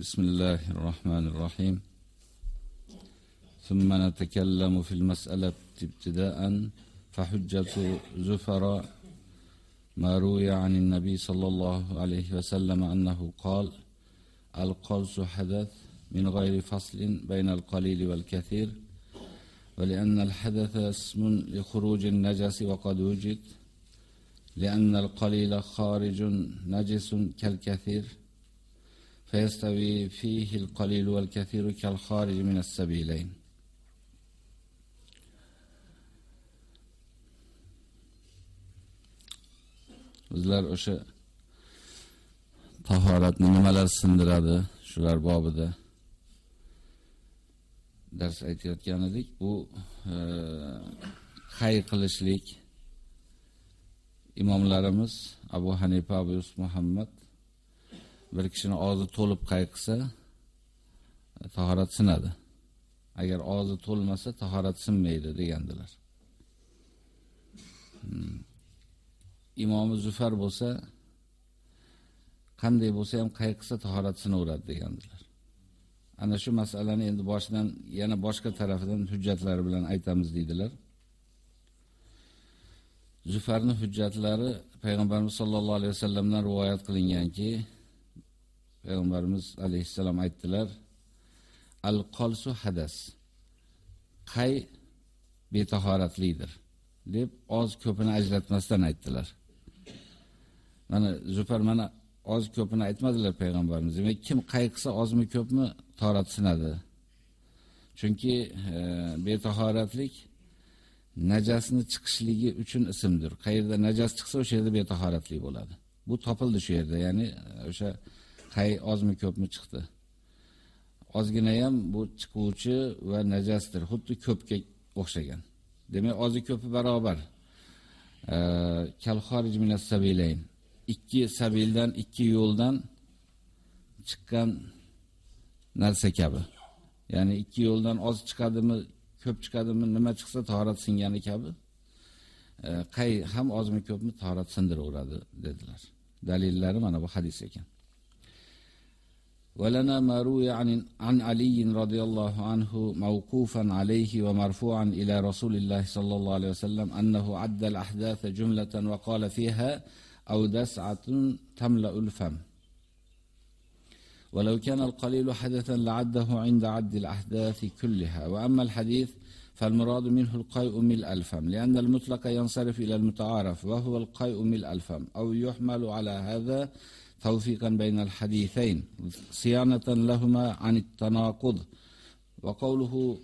بسم الله الرحمن الرحيم. ثم نتكلم في المسألة ابتداء. فحجة زفر ما روي عن النبي صلى الله عليه وسلم أنه قال القلس حدث من غير فصل بين القليل والكثير ولأن الحدث اسم لخروج النجس وقد وجد لأن القليل خارج نجس كالكثير. فيستوي فيه القليل والكثير كالخارج من السبيلين bizlar o'sha tahoratni nimalar sindiradi shular bobida dars aytayotgan edik bu e, hay qilishlik imomlarimiz Abu Hanifa Abu Yusuf Muhammad bir kishini og'zi to'lib qayqisa tahorat sinadi. Agar og'zi to'lmasa tahorat sinmaydi degandilar. Hmm. Imomi Zufar bo'lsa qanday bo'lsa ham qayqisa tahorat sinaveradi degandilar. Ana shu masalani endi boshidan yana boshqa tarafidan hujjatlari bilan aytamiz deydilar. Zufarning hujjatlari payg'ambarimiz sollallohu alayhi vasallamdan rivoyat qilinganki, payg'ambarimiz alayhissalom aytdilar: "Al-qalsu hadas." Qay betahoratlidir deb oz ko'pini ajratmasdan aytdilar. Mana Zufar mana oz ko'pini aytmadilar payg'ambarimiz. Demak, kim qayqisa ozmi ko'pmi torat sinadi. Chunki e, betahoratlik najasni chiqishligi uchun ismdir. Qayerda najas chiqsa, o'sha yerda betahoratlik bo'ladi. Bu topildi shu yerda, ya'ni e, o'sha qay ozmi ko'pmi chiqdi. Ozgina ham bu chiquvchi va najasdir, xuddi ko'pga o'xshagan. Demak, ozi ko'pi barobar. Kal xorij minas sabilayn. Ikki sabildan, ikki yo'ldan chiqqan narsa kabi. Ya'ni ikki yo'ldan oz chiqadimi, ko'p chiqadimi, nima chiqsa tahorat singani kabi. Qay ham ozmi ko'pmi tahorat sindiraveradi dedilar. Dalillari mana bu hadis ekan. ولنا ما روي عن عن علي رضي الله عنه موقوفا عليه ومرفوعا إلى رسول الله صلى الله عليه وسلم أنه عد الأحداث جملة وقال فيها أو دسعة تملأ الفم. ولو كان القليل حدثا لعده عند عد الأحداث كلها. وأما الحديث فالمراد منه القيء ملء الفم لأن المطلق ينصرف إلى المتعارف وهو القيء ملء الفم أو يحمل على هذا توفيقا بين الحديثين صيانة لهما عن التناقض. وقوله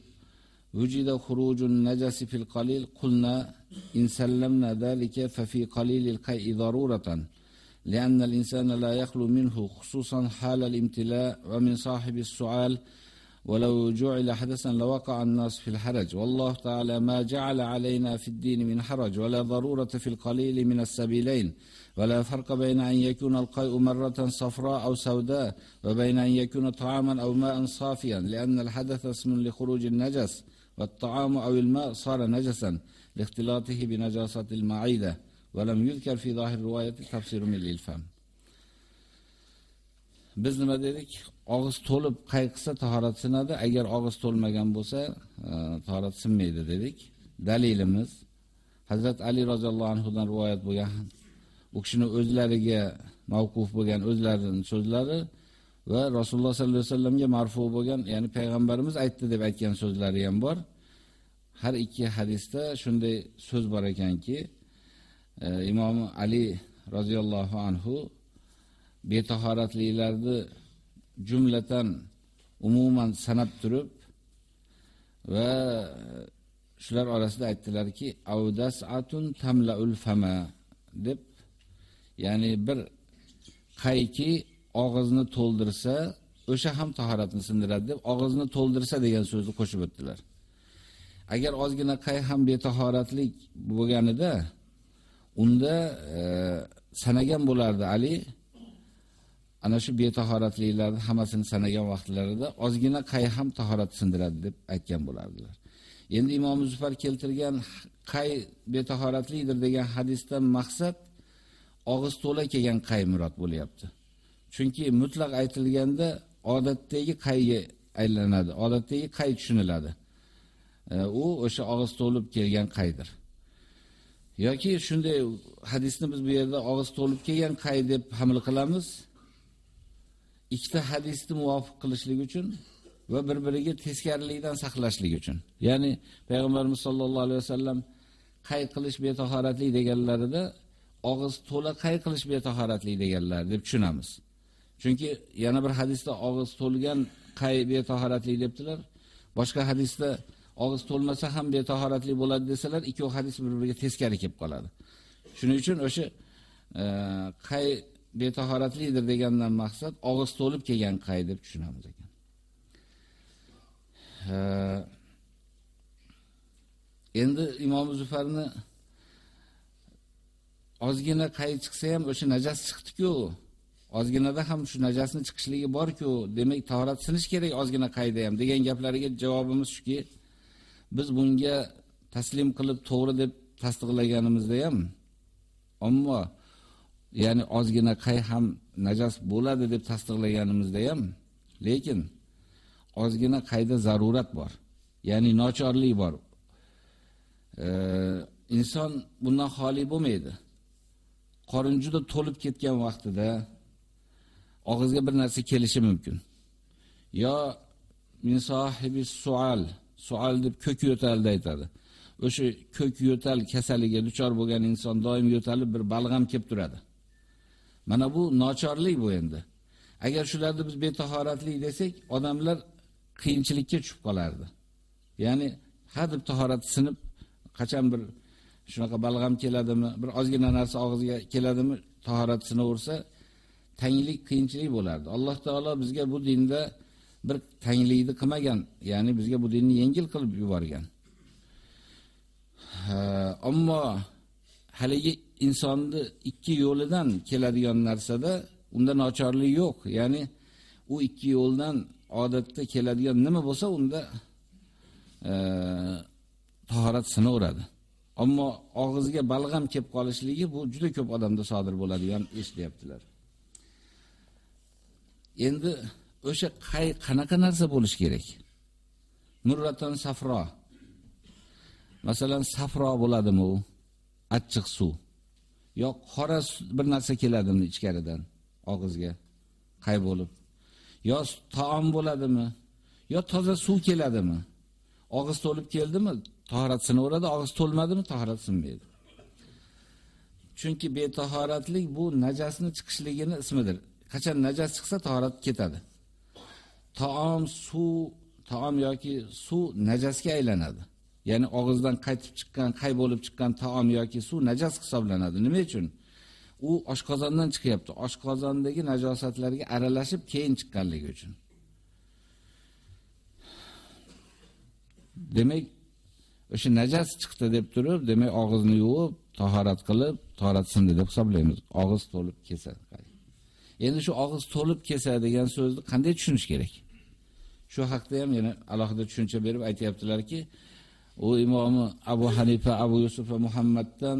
وجد خروج النجس في القليل قلنا إن سلمنا ذلك ففي قليل القيء ضرورة لأن الإنسان لا يخلو منه خصوصا حال الامتلاء ومن صاحب السؤال ولو جعل حدثا لوقع الناس في الحرج والله تعالى ما جعل علينا في الدين من حرج ولا ضرورة في القليل من السبيلين ولا فرق بين أن يكون القيء مرة صفراء أو سوداء وبين أن يكون طعاما أو ماء صافيا لأن الحدث اسم لخروج النجس والطعام أو الماء صار نجسا لاختلاطه بنجاسة المعيدة ولم يذكر في ظاهر الرواية تفسير من الفم biz nima dedik? Og'iz to'lib qayqisa tahorat sinadi, agar og'iz to'lmagan bo'lsa, tahorat sinmaydi dedik. Dalilimiz Hazrat Ali roziyallohu anhu dan rivoyat bo'lgan u kishini o'zlariga mavquf bo'lgan o'zlarining so'zlari va Rasululloh sollallohu alayhi vasallamga marfu bo'lgan, ya'ni payg'ambarimiz aytdi deb aytgan so'zlari ham bor. Har ikki hadisda shunday so'z bor ekanki, e, Imom Ali roziyallohu anhu betahoratliklarni jumlatan umuman sanab turib va shular orasida aytdilarki, awdas'atun tamla'ul fama deb ya'ni bir qayki og'izni to'ldirsa, o'sha ham tahoratni sindiradi deb og'izni to'ldirsa degan so'zni qo'shib o'tdilar. Agar ozgina qay ham betahoratlik bo'lganida, unda e, sanagan bo'lardi Ali ana shu betahoratliklarni hammasini sanagan vaqtlarida ozgina qay ham tahorat sindiradi deb aytgan bo'lardilar. Endi Imom Zufar keltirgan qay betahoratlikdir degan hadisdan maqsad og'iz to'la kelgan qay murod bo'lyapti. Chunki mutlaq aytilganda odatdagi qayga aylanadi. Odatdagi qay tushuniladi. E, u o'sha og'iz to'lib kelgan qaydir. yoki shunday hadisni biz bu yerda og'iz to'lib kelgan qay deb hamil qilamiz. ikkita hadisni muvofiq qilishlik uchun va bir-biriga teskarilikdan saqlashlik uchun. Ya'ni payg'ambarimiz sollallohu alayhi vasallam qay qilish betahoratlik deganlarida og'iz to'la qay qilish betahoratlik deganlar deb tushunamiz. Chunki yana bir hadisda og'iz to'lgan qay betahoratli debdilar. Boshqa hadisda og'iz to'lmasa ham betahoratli bo'ladi desalar, ikki hadis bir-biriga teskari kelib qoladi. Shuning uchun o'sha e, qay betahoratlidir degandan maqsad og'iz to'lib kelgan qay deb tushunamiz ekan. E, endi Imom Zufarni ozgina qay chiqsa ham o'sha najas chiqdi-ku. ozginada ham shu najasni chiqishligi bor-ku, demak tahorat sinish kerak ozgina qayda ham degan gaplariga javobimiz shuki, biz bunga taslim qilib to'g'ri deb tasdiqlaganimizda ham ammo ya'ni ozgina qay ham najas bo'ladi deb tasdiqlaganimizda ham lekin ozgina qayda zarurat bor. Ya'ni nochorlik bor. E, inson bundan xoli bo'lmaydi. Qorin juda to'lib ketgan vaqtida og'izga bir narsa kelishi mumkin. Yo min sohibi sual, sual deb ko'k yo'talda aytadi. O'sha ko'k yo'tal kasaliga duchor bo'lgan inson doim yo'talib bir balg'am kelib turadi. Mana bu nochorlik bu endi. Agar shularni biz betahoratlik desak, odamlar qiyinchilikka tushib qolardi. Ya'ni hadib tahorat sinib qachon bir shunaqa balg'am keladimi, bir ozgina narsa og'izga keladimi, tahorat sinaversa, tanglik qiyinchilik bo'lardi. Alloh taolo bizga bu dinda bir tanglikni qilmagan, ya'ni bizga bu dinni yengil qilib yuborgan. Ammo haligi insonni ikki yo'lidan keladigan narsada unda nochorlik yo'q. Ya'ni u ikki yo'ldan odatda keladigan nima bo'lsa, unda e, tahorat sinaveradi. Ammo og'izga balg'am kelib qolishligi bu juda ko'p odamda sodir bo'ladigan ish deyaptilar. Endi o'sha qay qanaqa narsa bo'lish kerak? Murratan safro. Masalan, safro bo'ladimi u? Achchiq suv. Yo qora bir narsa keladimi ichkaridan og'izga? Qay bo'lib? Yo taom bo'ladimi? Yo toza suv keladimi? Og'iz to'lib keldimi? Tahorat sinaveradi, og'iz to'lmadimi? Tahorat sinmaydi. Chunki betahoratlik bu najasni chiqishligini ismidir. qachon najas chiqsa tahorat ketadi. Taom, suv, taom yoki suv najasga aylanadi. Ya'ni og'izdan qaytib chiqqan, qay bo'lib chiqqan taom yoki suv najas hisoblanadi. Nima uchun? U oshqozondan chiqyapti. Oshqozondagi najosatlarga aralashib keyin chiqqanligi uchun. Demak, o'sha najas chiqdi deb turib, demak og'izni yuvib, tahorat qilib, tahorat sindi deb hisoblaymiz. Og'iz to'lib kelsa. Endi shu og'iz to'lib kelsa degan so'zni qanday tushunish kerak? Shu haqda ham yana alohida tushuncha berib aytayaptilarki, u imomi Abu Hanifa, Abu Yusuf va Muhammaddan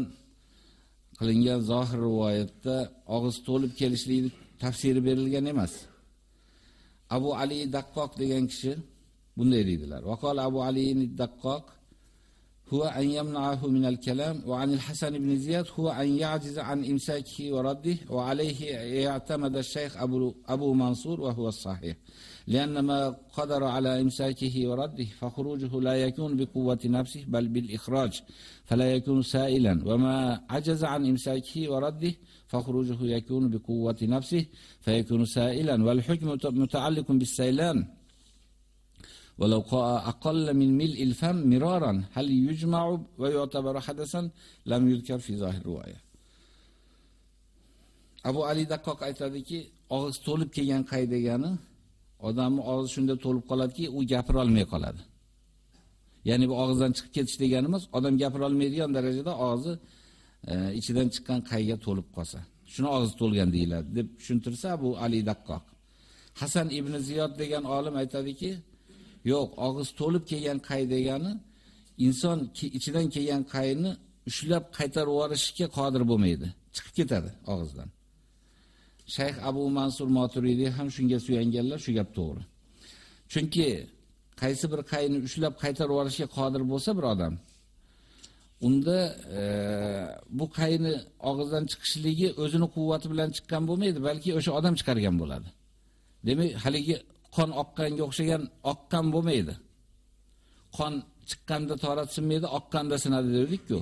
qilingan zohir rivoyatda og'iz to'lib kelishlikni tafsiri berilgan emas. Abu Ali Daqqoq degan kishi bunday deydilar. Vaqol Abu Ali Daqqoq هو أن يمنعه من الكلام وعن الحسن بن زياد هو أن يعجز عن إمساكه ورده وعليه يعتمد الشيخ أبو, أبو منصور وهو الصحيح. لأن ما قدر على إمساكه ورده فخروجه لا يكون بقوة نفسه بل بالإخراج فلا يكون سائلا. وما عجز عن إمساكه ورده فخروجه يكون بقوة نفسه فيكون سائلا. والحكم متعلق بالسيلان ولو أقل من ملء الفم مرارا هل يجمع ويعتبر حدثا لم يذكر في ظاهر الرواية Abu Ali Daqqoq aytadiki, og'iz to'lib kelgan qay degani odamni og'izi shunda to'lib qoladiki, u gapira olmay qoladi. Ya'ni bu og'izdan chiqib ketish degani emas, odam gapira olmaydigan darajada og'izi e, ichidan chiqqan qayga to'lib qolsa. Shuni og'iz to'lgan deyiladi deb tushuntirsa Abu Ali Daqqoq. Hasan ibn Ziyod degan olim aytadiki, Yo'q, og'iz to'lib kelgan qay degani inson ichidan kelgan qayni ushlab qaytarib yuborishga qodir bo'lmaydi. Chiqib ketadi og'izdan. Shayx Abu Mansur Maturidi ham shunga suyanganlar, shu gap to'g'ri. Chunki qaysi bir qayni ushlab qaytarib yuborishga qodir bo'lsa bir odam, unda e, bu qayni og'izdan chiqishligi o'zini quvvati bilan chiqqan bo'lmaydi, balki o'sha odam chiqargan bo'ladi. Demak, haligi qon oqqanga o'xshagan oqqan bo'lmaydi. Qon chiqqanda torat sinmaydi, oqqanda sinadi dedik-ku.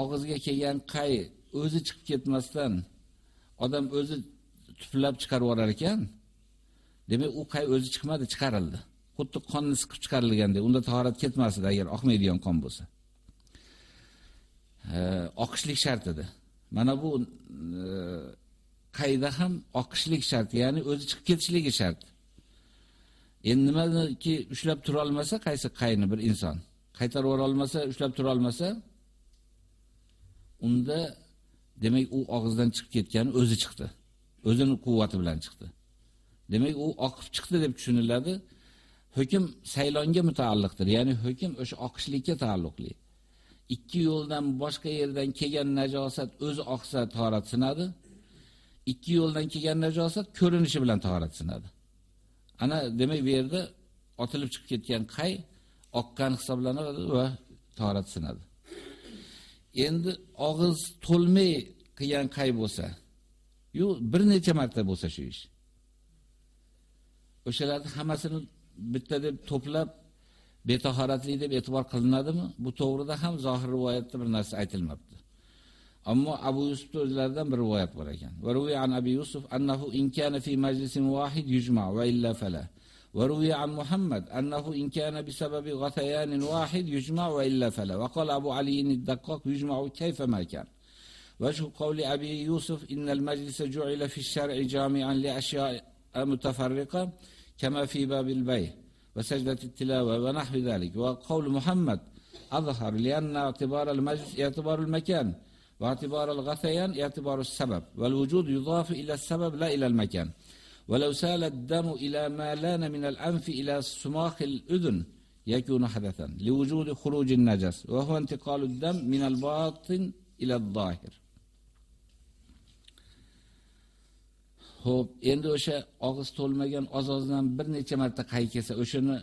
Og'izga kelgan qay o'zi chiqib ketmasdan odam o'zi tuflab chiqarib olar ekan. Demak, u qay o'zi chiqmadi, chiqarildi. Xuddi qonni siqib chiqarilganda, unda tahorat ketmasdi agar oqmaydigan qon bo'lsa. oqishlik shart edi. Mana bu e, qayda ham oqishlik shart, ya'ni o'zi chiqib ketishligi shart. Endi nimaniki ushlab tura olmasa, qaysi qayni bir inson qaytarib yubora olmasa, ushlab tura olmasa, unda demak u og'izdan chiqib ketgani o'zi chiqdi. O'zining quvvati bilan chiqdi. Demak u oqib chiqdi deb tushuniladi. Hukm saylonga mutaalliqdir, ya'ni hukm o'sha oqishlikka taalluqli. ikki yo'ldan boshqa yerdan kelgan najosat o'zi oqsa tahorat sinadi. Ikki yo'ldan kelgan najosat ko'rinishi bilan tahorat sinadi. Ana demak bu yerda otilib chiqib ketgan qay oqqan hisoblanadi va torat sinadi. Endi og'iz to'lmay qilgan qay bo'lsa, yu bir necha marta bo'lsa shu ish. O'shalarni hammasini bitta deb to'plab betahoratli deb e'tibor qilinadimi? Bu to'g'rida ham zohir rivoyatda bir narsa aytilmabdi. Ammo Abu Yusuf o'zlaridan bir rivoyat bor ekan. Va ruviy an Abi Yusuf annahu in kana fi majlisin wahid yujma va illa fala. In kana bi sababi ghatayan wahid yujma va illa fala. Va qala Abu Ali ad-Daqqaq yujma kayfa ma kan. وجه قول أبي يوسف إن المجلس جعل في الشرع جامعا لأشياء متفرقة كما في باب البيع وسجدة التلاوة ونحو ذلك وقول محمد أظهر لأن اعتبار المجلس اعتبار المكان واعتبار الغثيان اعتبار السبب والوجود يضاف إلى السبب لا إلى المكان ولو سال الدم إلى ما لان من الأنف إلى سماخ الأذن يكون حدثا لوجود خروج النجس وهو انتقال الدم من الباطن إلى الظاهر Xo'p, endi o'sha og'iz to'lmagan ozozdan bir necha marta qay kelsa, o'shani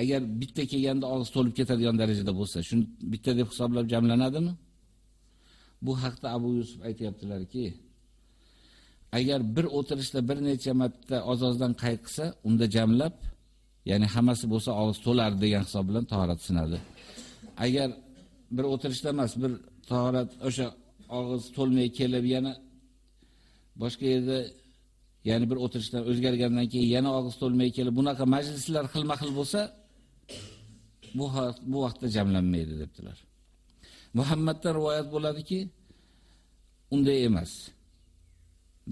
agar bitta kelganda og'iz to'lib ketadigan darajada bo'lsa, shuni bitta deb hisoblab jamlanadimi? Bu haqda Abu Yusuf aytayaptilarki, agar bir o'tirishda bir necha marta ozozdan qayqsa, qilsa, unda jamlab, ya'ni hammasi bo'lsa og'iz to'lar degan hisob bilan tahorat sinadi. Agar bir o'tirishda emas, bir tahorat o'sha og'iz to'lmay kelib yana boshqa yerda ya'ni bir o'tirishdan o'zgargandan keyin yana og'iz to'lmay kelib bunaqa majlislar xilma-xil bo'lsa, bu bu vaqtda jamlanmaydi debdilar. Muhammaddan rivoyat bo'ladiki, unday emas.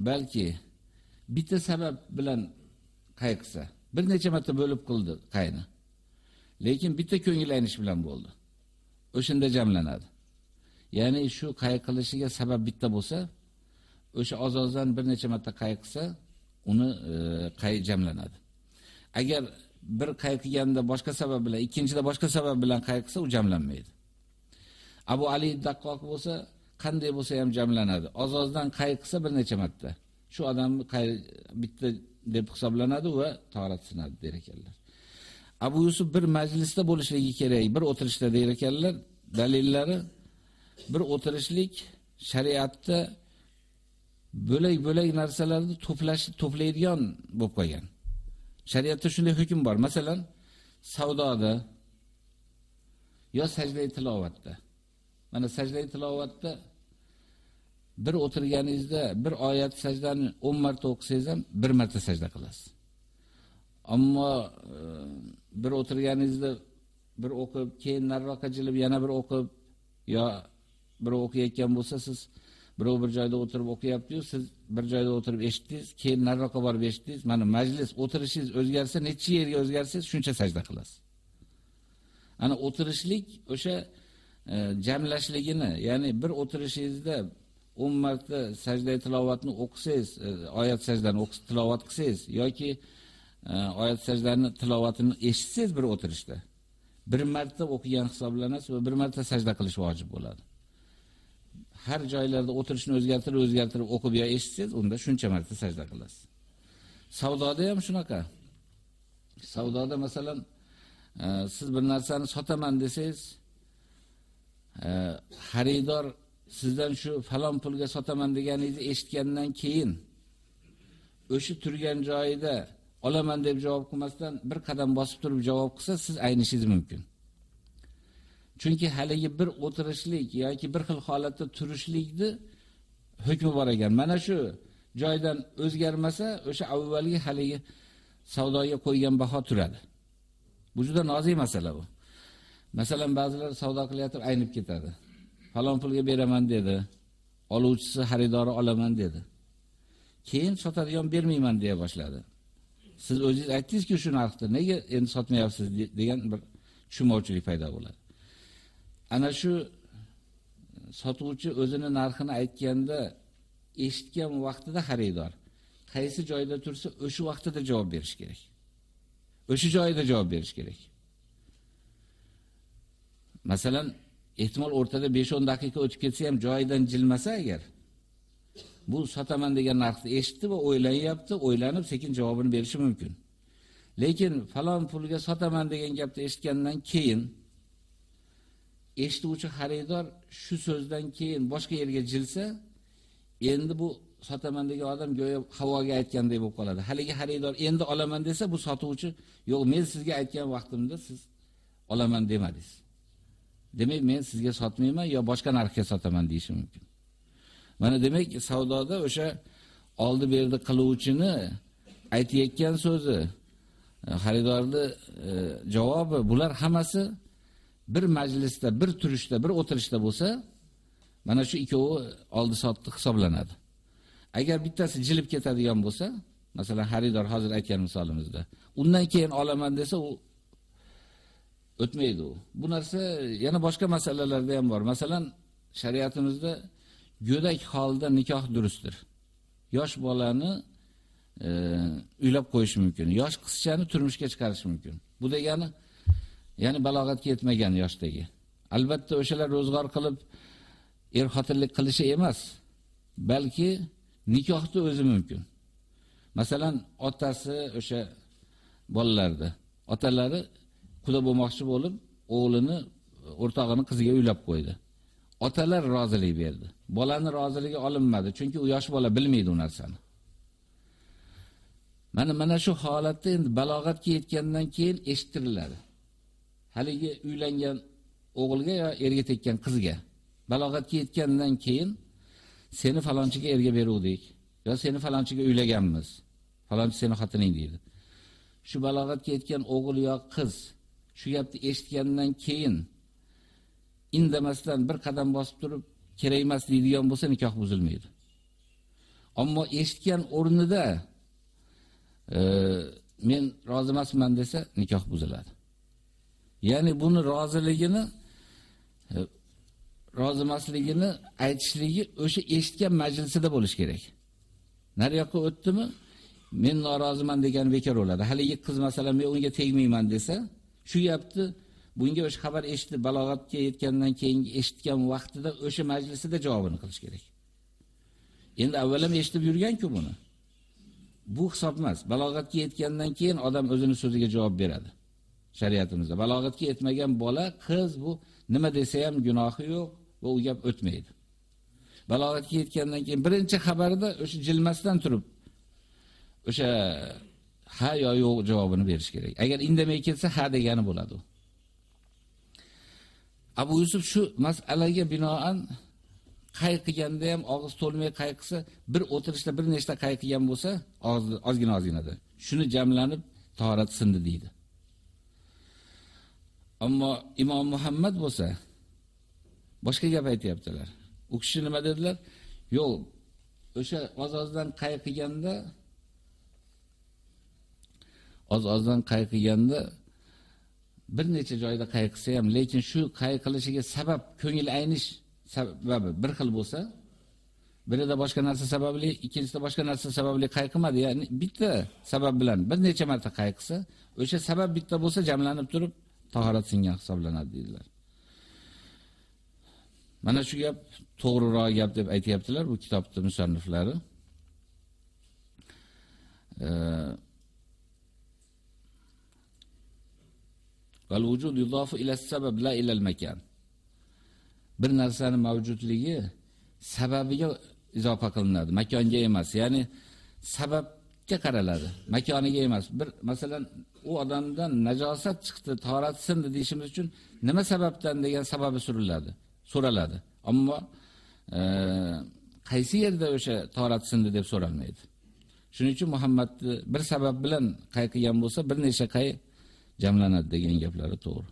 Balki bitta sabab bilan qayqsa, bir necha marta bo'lib qildi qayni. Lekin bitta ko'ngillanish bilan bo'ldi. O'shanda jamlanadi. Ya'ni shu qayqilishiga sabab bitta bo'lsa, o'sha ozozdan bir necha marta qayqsa, uni e, qay jamlanadi. Agar bir qayqiganda boshqa sabab bilan, ikkinchida boshqa sabab bilan qayqsa, u jamlanmaydi. Abu Ali Daqqoq bo'lsa, qanday bo'lsa ham jamlanadi. Ozozdan qayqsa bir necha marta. Shu odamni qay bitta deb hisoblanadi va tahorat sinadi der ekanlar. Abu Yusuf bir majlisda bo'lishligi kerak, bir o'tirishda der ekanlar. Dalillari bir o'tirishlik shariatda bo'lak-bo'lak narsalarni to'plash to'playdigan bo'lib qolgan. Shariatda shunday hukm bor. Masalan, savdoda yo sajda tilovatda. Mana sajda tilovatda bir o'tirganingizda bir oyat sajdani 10 marta o'qisangiz ham bir marta sajda qilasiz. Ammo e, bir o'tirganingizda bir o'qib, keyin narroqqa jilib yana bir o'qib yo bir o'qiyotgan bo'lsa siz birov bir joyda o'tirib o'qiyapti-yu, siz bir joyda o'tirib eshitdingiz, keyin narroqqa borib eshitdingiz. Mana majlis o'tirishingiz o'zgarsa, necha yerga o'zgarsangiz, shuncha sajda qilasiz. Ana o'tirishlik o'sha E, jamlashligini, ya'ni bir o'tirishingizda 10 marta sajda tilovatni o'qisangiz, e, oyat sajdani o'qis tilovat qilsangiz yoki e, oyat sajdani tilovatini eshitsangiz bir o'tirishda bir marta o'qigan hisoblanasiz va bir marta sajda qilish vojib bo'ladi. har joylarda o'tirishni o'zgartirib, o'zgartirib o'qib yo eshitsangiz, unda shuncha marta sajda qilasiz. Savdoda ham shunaqa. Savdoda masalan, e, siz bir narsani sotaman desangiz, e, xaridor sizdan shu falon pulga sotaman deganingizni eshitgandan keyin o'sha turgan joyida olaman deb javob qilmasdan bir qadam bosib turib javob qilsa, siz aynishingiz mumkin. Chunki haligi bir o'tirishlik yoki bir xil holatda turishlikni hukmi bor ekan. Mana shu joydan o'zgarmasa, o'sha avvalgi haligi savdoga qo'ygan baho turadi. Bu juda nozik masala bu. Masalan, ba'zilar savdo qilyapti, aynib ketadi. Falon pulga beraman dedi. Oluvchisi xaridori olaman dedi. Keyin sotadigan bermayman deya boshladi. Siz o'zingiz aytdingiz-ku shu narxda, nega endi sotmayapsiz degan bir tushunmovchilik paydo bo'ladi. ana shu e, sotuvchi o'zini narxini aytganda eshitgan vaqtida xaridor qaysi joyda tursa o'sha vaqtida javob berish kerak. O'sha joyida javob berish kerak. Masalan, ehtimol o'rtada 5-10 daqiqa o'tib ketsa ham joyidan jilmasa agar bu sotaman degan narxni eshitdi va o'ylanyapti, o'ylanib sekin javobini berishi mumkin. Lekin falon pulga sotaman degan gapni eshitgandan keyin eshituvchi xaridor shu so'zdan keyin boshqa yerga jilsa, endi bu sotaman degan odam go'yo havoga aytgandek bo'lib qoladi. Haligi xaridor endi olaman desa, bu sotuvchi yo'q, men sizga aytgan vaqtimda siz olaman demadingiz. Demak, men sizga sotmayman yo boshqa narxga sotaman deyishi mumkin. Mana demak, savdoda o'sha oldi berdi qiluvchini aytayotgan so'zi, e, xaridorning e, javobi bular hammasi bir majlisda, bir turishda, bir o'tirishda bo'lsa, mana shu ikkovi oldi sotdi hisoblanadi. Agar bittasi jilib ketadigan bo'lsa, masalan, xaridor hozir aytgan misolimizda, undan keyin olaman desa, u o'tmaydi u. Bu narsa yana boshqa masalalarda ham bor. Masalan, shariatimizda go'dak holda nikoh durustdir. Yosh bolani e, uylab qo'yish mumkin. Yosh qizchani turmushga chiqarish mumkin. Bu degani ya'ni balog'atga yetmagan yoshdagi. Albatta o'shalar ro'zg'or qilib er xotinlik qilishi emas, balki nikohni o'zi mumkin. Masalan, otasi o'sha bolalarda, otalari quda bo'lmoqchi bo'lib, o'g'lini o'rtog'ini qiziga uylab qo'ydi. Otalar rozilik berdi. Bolani roziligi olinmadi, chunki u yosh bola bilmaydi u narsani. Mana mana shu holatda endi balog'atga yetgandan keyin eshitiriladi. haligi uylangan o'g'ilga yo erga tekkan qizga balog'atga yetgandan keyin seni falonchiga erga beruvdik yo seni falonchiga uylaganmiz. Falonchi seni xotining deydi. Shu balog'atga yetgan o'g'il yo qiz shu gapni eshitgandan keyin indamasdan bir qadam bosib turib kerak emas deydigan bo'lsa nikoh buzilmaydi. Ammo eshitgan o'rnida e, men rozi emasman desa nikoh buziladi. Ya'ni buni roziligini e, rozi emasligini aytishligi o'sha eshitgan majlisida bo'lish kerak. Nariyoqqa o'tdimi? Men noroziman degan bekor bo'ladi. Haligi qiz masalan men unga tegmayman desa, kuyapti bunga o'sha xabar eshitib balog'atga yetgandan keyin eshitgan vaqtida o'sha majlisida javobini qilish kerak. Endi avval ham eshitib yurgan-ku buni. Bu hisob emas. Balog'atga yetgandan keyin odam o'zini so'ziga javob beradi. shariatimizda. Balog'atga yetmagan bola, qiz bu nima desa ham gunohi yo'q va u gap o'tmaydi. Balog'atga yetgandan keyin birinchi xabarda o'sha jilmasdan turib o'sha ha yo yo'q javobini berish kerak. Agar indamay ketsa ha degani bo'ladi. Abu Yusuf shu masalaga binoan qayqiganda ham og'iz to'lmay qayqisa, bir o'tirishda bir nechta qayqigan bo'lsa, ozgina ozginada. Shuni jamlanib tahorat sindi deydi. Ammo Imom Muhammad bo'lsa boshqa gap aytibdilar. U kishi nima dedilar? Yo'q, o'sha oz-ozdan qayqiganda oz-ozdan qayqiganda bir necha joyda qayqisa ham, lekin shu qayqilishiga sabab ko'ngil aynish sababi bir xil bo'lsa, birida boshqa narsa sababli, ikkinchisida boshqa narsa sababli qayqimadi, ya'ni bitta sabab bilan bir necha marta qayqisa, o'sha sabab bitta bo'lsa jamlanib turib tahorat singan hisoblanadi dedilar. Mana shu gap to'g'riroq gap deb aytayaptilar bu kitobning musanniflari. Val vujud yudofu ila sabab la ila al-makan. Bir narsani mavjudligi sababiga izofa qilinadi, makonga emas. Ya'ni sababga qaraladi, makoniga emas. Bir masalan, u odamdan najosat chiqdi, tahorat sindi deyishimiz uchun nima sababdan degan sababi suriladi, so'raladi. Ammo e, qaysi yerda o'sha tahorat sindi deb so'ralmaydi. Shuning uchun Muhammadni bir sabab bilan qayqigan bo'lsa, bir necha qay jamlanadi degan gaplari to'g'ri.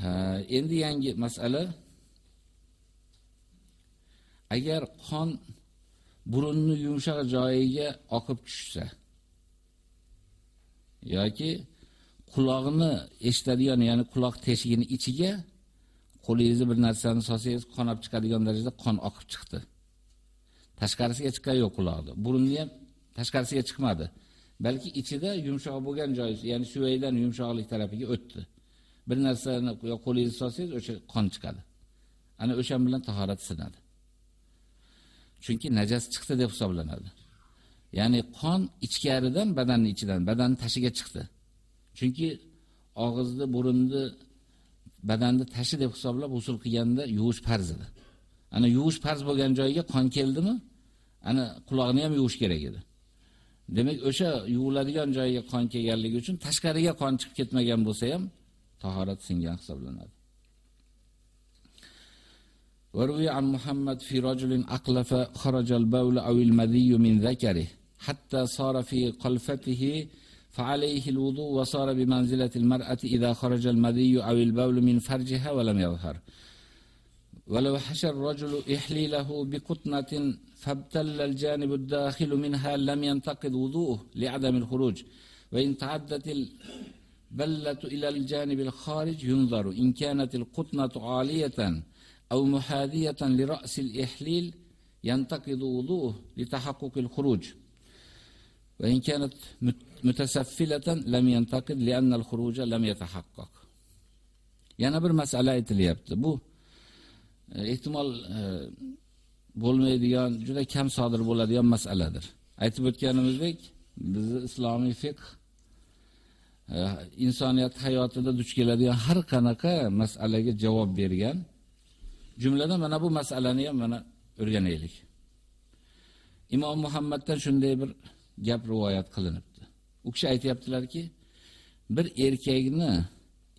Ha, endi yangi masala agar qon burunni yumshoq joyiga oqib tushsa yoki quloqni eshitadigan, ya'ni quloq teshigini ichiga qo'lingizni bir narsani solsangiz qon olib chiqadigan darajada qon oqib chiqdi. Tashqarisiga chiqqan yo'q quloqni. Burunni ham tashqarisiga chiqmadi. Balki ichida yumshoq bo'lgan joyi, ya'ni suvaydan yumshoqlik tarafiga o'tdi. Bir narsani qo'lingizni solsangiz, o'sha qon chiqadi. Ana o'shan bilan tahorat sinadi. Chunki najas chiqdi deb hisoblanadi. Ya'ni qon ichkaridan badanning ichidan, badanning tashiga chiqdi. Chunki og'izni, burunni, badanni tashi deb hisoblab usul qilganda yuvish farz edi. Ana yuvish farz bo'lgan joyiga qon keldimi? Ana quloqni ham yuvish kerak edi. Demak, o'sha yuviladigan joyiga qon kelganligi uchun tashqariga qon chiqib ketmagan bo'lsa ham tahorat singan hisoblanadi. وروي عن محمد في رجل أقلف خرج البول أو المذي من ذكره حتى صار في قلفته فعليه الوضوء وصار بمنزلة المرأة إذا خرج المذي أو البول من فرجها ولم يظهر ولو حشى الرجل إحليله بقطنة فابتل الجانب الداخل منها لم ينتقد وضوءه لعدم الخروج. وإن تعدت البلة إلى الجانب الخارج ينظر. إن كانت القطنة عالية أو محاذية لرأس الإحليل ينتقد وضوءه لتحقق الخروج. وإن كانت متسفلة لم ينتقد لأن الخروج لم يتحقق. yana bir masala aytilyapti. Bu ehtimol e, bo'lmaydigan, juda kam sodir bo'ladigan masaladir. Aytib o'tganimizdek, bizni islomiy fiqh e, insoniyat hayotida duch keladigan har qanaqa masalaga javob bergan. Jumladan mana bu masalani ham mana o'rganaylik. Imom Muhammaddan shunday bir gap rivoyat qilinibdi. U kishi aytayaptilarki, bir erkakni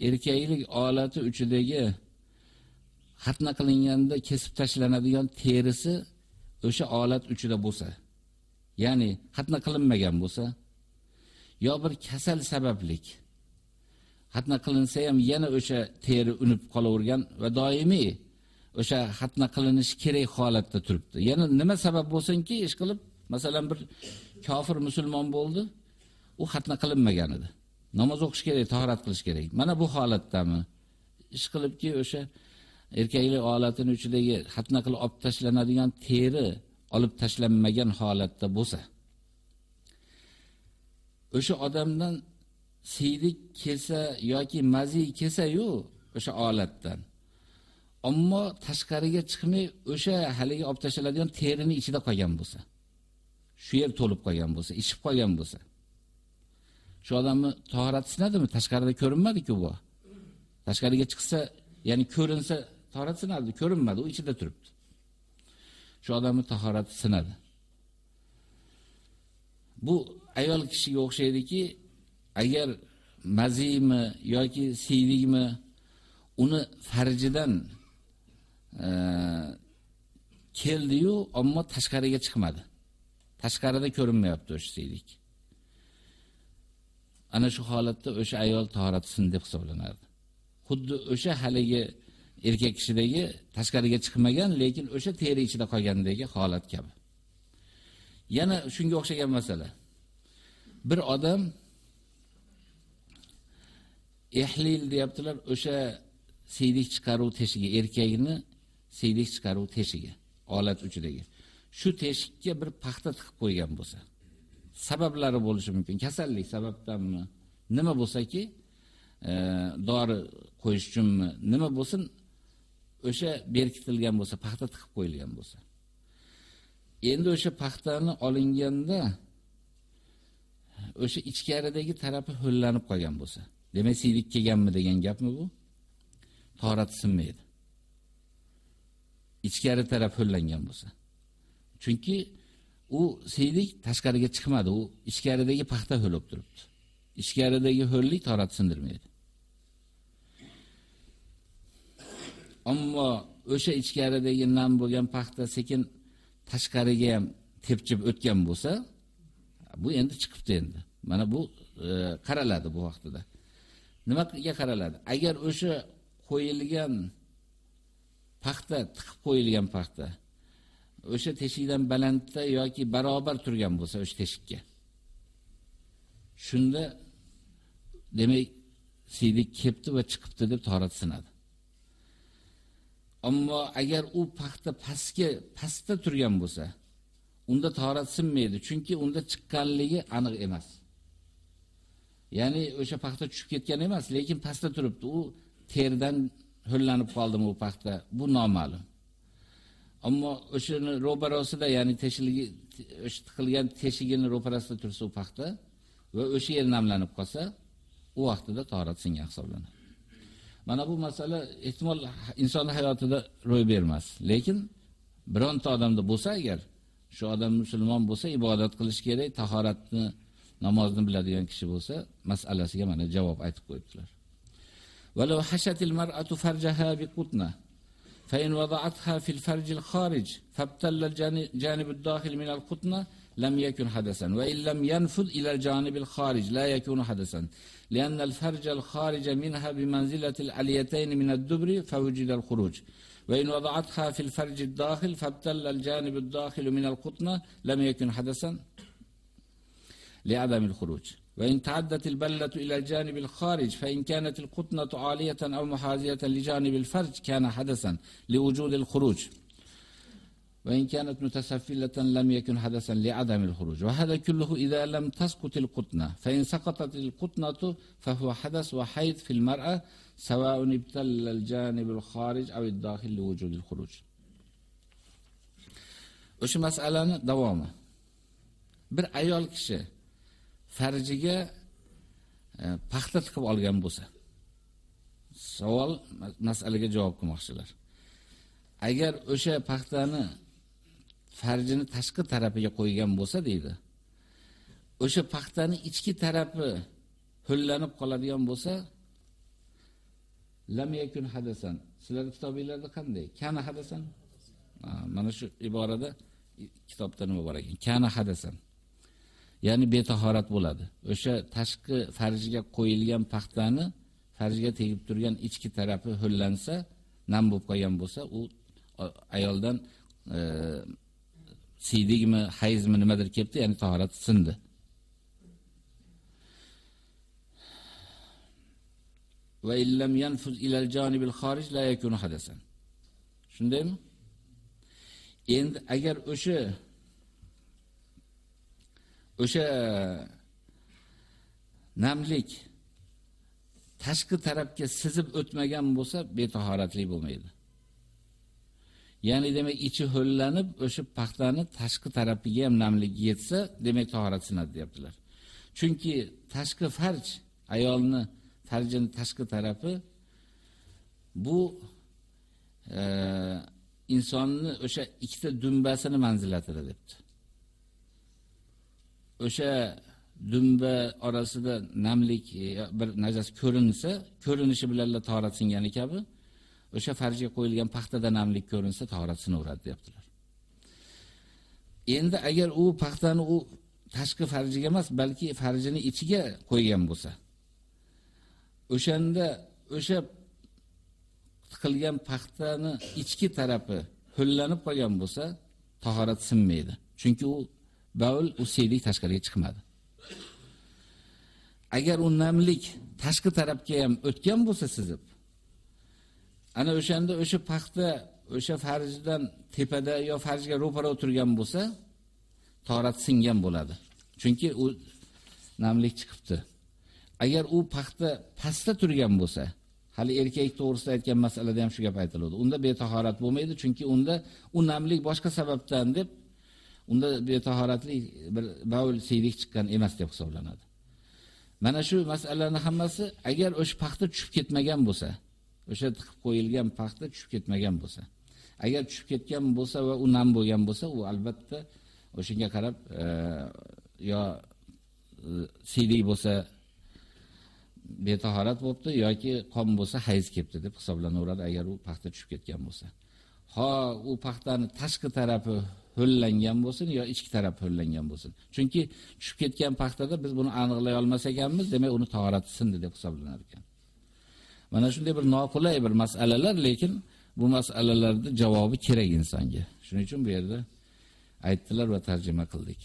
erkaklik olati uchidagi xatna qilinganda kesib tashlanadigan terisi o'sha olat uchida bo'lsa, ya'ni xatna qilinmagan bo'lsa, yo bir kasal sabablik xatna qilinsa ham yana o'sha teri unib qolavergan va doimiy o'sha xatna qilinishi kerak holatda turibdi. Yana nima sabab bo'lsinki, ish qilib, masalan bir kofir musulmon bo'ldi, u xatna qilinmagan edi. Namoz o'qish kerak, tahorat qilish kerak. Mana bu holatdami? Ish qilibki, o'sha erkaklik holatini ichidagi xatna qilib olib tashlanadigan teri olib tashlanmagan holatda bo'lsa, o'sha odamdan siydik kelsa yoki mazi kelsa-yu o'sha holatdan ammo tashqariga chiqmay o'sha haligi olib tashlanadigan terini ichida qolgan bo'lsa, shu yer to'lib qolgan bo'lsa, ichib qolgan bo'lsa, shu odamni tahorati sinadimi? Tashqarida ko'rinmadi-ku bu. Tashqariga chiqsa, ya'ni ko'rinsa tahorat sinadi, ko'rinmadi, u ichida turibdi. Shu odamning tahorati sinadi. Bu ayol kishiga o'xshaydiki, agar mazimi yoki siylikmi uni farjidan e, keldi-yu, ammo tashqariga chiqmadi. Tashqarida ko'rinmayapti o'sha siylik. Ana shu holatda o'sha ayol tahorati sin deb hisoblanadi. Xuddi o'sha haligi erkak kishidagi tashqariga chiqmagan, lekin o'sha teri ichida qolgandagi holat kabi. Yana shunga o'xshagan masala. Bir odam ehlil deyaptilar, o'sha siydik chiqaruv teshigi, erkakni siydik chiqaruv teshigi, olat uchidagi. Shu teshikka bir paxta tiqib qo'ygan bo'lsa, sabablari bo'lishi mumkin. Kasallik sababdanmi? Nima bo'lsa-ki, e, dori qo'yish uchunmi, nima bo'lsin, o'sha berkitilgan bo'lsa, paxta tiqib qo'yilgan bo'lsa. Endi o'sha paxtani olinganda o'sha ichkaridagi tarafi ho'llanib qolgan bo'lsa, demak siylik kelganmi degan gapmi bu? Torat sinmaydi. Ichkari taraf ho'llangan bo'lsa. Chunki u siylik tashqariga chiqmadi, u ichkaridagi paxta ho'lib turibdi. Ichkaridagi ho'llik torat sindirmaydi. Ammo o'sha ichkaridagi nam bo'lgan paxta sekin tashqariga ham tepchib o'tgan bo'lsa, bu endi chiqibdi endi. Mana bu e, qaraladi bu vaqtida. Nimaga qaraladi? Agar o'sha qo'yilgan paxta, tiqib qo'yilgan paxta o'sha teshikdan balandda yoki barobar turgan bo'lsa o'sha teshikka. Shunda demak siydik kepti va chiqibdi deb torat sinadi. Ammo agar u paxta pastga, pastda turgan bo'lsa, unda tahorat sinmaydi, chunki unda chiqqanligi aniq emas. Ya'ni o'sha paxta tushib ketgan emas, lekin pastda turibdi. U terdan ho'llanib qoldimi u paxta? Bu noma'lum. Ammo o'shani ro'parasida, ya'ni teshiligi o'sha tiqilgan teshigini ro'parasida tursa u paxta va o'sha yer namlanib qolsa, u vaqtida tahorat singan hisoblanadi. Mana bu masala ehtimol inson hayotida ro'y bermas, lekin bironta odamda bo'lsa agar shu odam musulmon bo'lsa, ibodat qilish kerak, tahoratni, namozni biladigan kishi bo'lsa, masalasiga mana javob aytib qo'yibdilar. Walau hashatil mar'atu farjaha biqutna فإن وضعتها في الفرج الخارج فابتل الجانب الداخل من القطنة لم يكن حدثا. وإن لم ينفذ إلى الجانب الخارج لا يكون حدثا. لأن الفرج الخارج منها بمنزلة العليتين من الدبر فوجد الخروج. وإن وضعتها في الفرج الداخل فابتل الجانب الداخل من القطنة لم يكن حدثا لعدم الخروج. وإن تعدت البلة إلى الجانب الخارج فإن كانت القطنة عالية أو محاذية لجانب الفرج كان حدثا لوجود الخروج. وإن كانت متسفلة لم يكن حدثا لعدم الخروج وهذا كله إذا لم تسقط القطنة فإن سقطت القطنة فهو حدث وحيث في المرأة سواء ابتل الجانب الخارج أو الداخل لوجود الخروج o'sha masalani davomi bir ayol kishi farjiga e, paxta tiqib olgan bo'lsa savol masalaga javob qilmoqchilar agar o'sha paxtani farjini tashqi tarafiga qo'ygan bo'lsa deydi. O'sha paxtani ichki tarafi hullanib qoladigan bo'lsa lam yakun hadasan. Sizlar kitobingizda qanday? Kana hadasan. Mana shu iborada kitobda nima bor ekan? Kana hadasan. Ya'ni betahorat bo'ladi. O'sha tashqi farjiga qo'yilgan paxtani farjiga tegib turgan ichki tarafi hullansa, nam bo'lib qolgan bo'lsa, u ayoldan e, siydikmi, hayzmi nimadir kelibdi, ya'ni tahorat sindi. Va illam yanfuz ila al-janib al-kharij la yakunu hadasan. Shundaymi? Endi agar o'sha o'sha namlik tashqi tarafga sizib o'tmagan bo'lsa betahoratlik bo'lmaydi. Ya'ni demak ichi ho'llanib o'sha paxtani tashqi tarafiga ham namlik yetsa, demak tahorat sinadi deyaptilar. Chunki tashqi farj ayolni farjini tashqi tarafi bu e, insonni o'sha ikkita dumbasini manzilatida debdi. o'sha dumba orasida namlik e, bir najas ko'rinsa, ko'rinishi bilan tahorat singani kabi, o'sha farjiga qo'yilgan paxtada namlik ko'rinsa, tahorat sinaveradi deyaptilar. Endi agar u paxtani u tashqi farjiga emas, balki farjini ichiga qo'ygan bo'lsa, o'shanda o'sha tiqilgan paxtani ichki tarafi hullanib qolgan bo'lsa, tahorat sinmaydi. Chunki u baul usaylik tashqariga chiqmadi. Agar u namlik tashqi tarafga ham o'tgan bo'lsa sizib, ana o'shanda o'sha paxta o'sha farjdan tepada yo farjga ro'para o'tirgan bo'lsa, torat singan bo'ladi. Chunki u namlik chiqibdi. Agar u paxta pastda turgan bo'lsa, hali erkak to'g'risida aytgan masalada ham shu gap aytiladi. Unda betahorat bo'lmaydi, chunki unda u namlik boshqa sababdan deb unda betahoratlik bir baul siylik chiqqan emas deb hisoblanadi. Mana shu masalalarning hammasi agar o'sha paxta tushib ketmagan bo'lsa, o'sha tiqib qo'yilgan paxta tushib ketmagan bo'lsa, agar tushib ketgan bo'lsa va u nam bo'lgan bo'lsa, u albatta o'shanga qarab e, yo e, bo'lsa betahorat bo'libdi yoki qon bo'lsa hayz kelibdi deb hisoblanaveradi agar u paxta tushib ketgan bo'lsa. Ho, u paxtani tashqi tarafi ho'llangan bo'lsin yo ichki tarafi ho'llangan bo'lsin. Chunki tushib ketgan paxtada biz buni aniqlay olmas ekanmiz, demak uni tahorati sindi deb hisoblanar ekan. Mana shunday bir noqulay bir masalalar, lekin bu masalalarni javobi kerak insonga. Shuning uchun bu yerda aytdilar va tarjima qildik.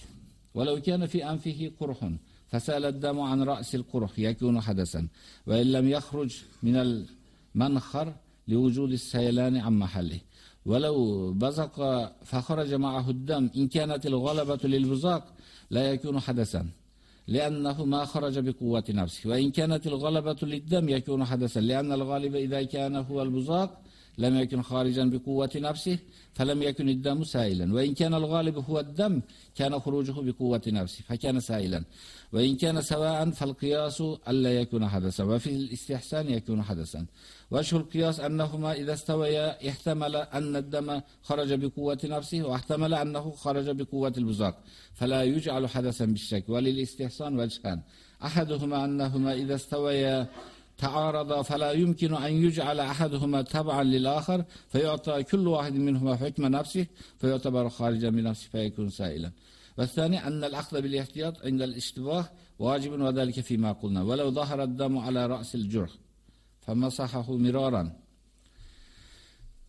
Wala kana fi anfihi qurhun fasala damu an ra'sil qurh yakunu hadasan va in lam yakhruj min al-mankhar liwujud as-saylan an mahalli. Walau bazaqa fa kharaja ma'ahu ad-dam in kanat al-ghalabatu lil-buzaq la yakunu hadasan. ما خرج بقوة نفسه. وإن كانت الغلبة للدم يكون حدثا لأن الغالب إذا كان هو البزاق لم يكن خارجا بقوة نفسه فلم يكن الدم سائلا. وإن كان الغالب هو الدم كان خروجه بقوة نفسه فكان سائلا. وإن كان سواء فالقياس ألا يكون حدثا وفي الاستحسان يكون حدثا. وجه القياس أنهما إذا استويا احتمل أن الدم خرج بقوة نفسه واحتمل أنه خرج بقوة البزاق. فلا يجعل حدثا بالشك وللاستحسان وجهان. أحدهما أنهما إذا استويا تعارض فلا يمكن أن يجعل أحدهما تبعا للآخر فيعطى كل واحد منهما حكم نفسه فيعتبر خارجا من نفسه فيكون سائلا والثاني أن الأخذ بالاحتياط عند الاشتباه واجب وذلك فيما قلنا ولو ظهر الدم على رأس الجرح فمسحه مرارا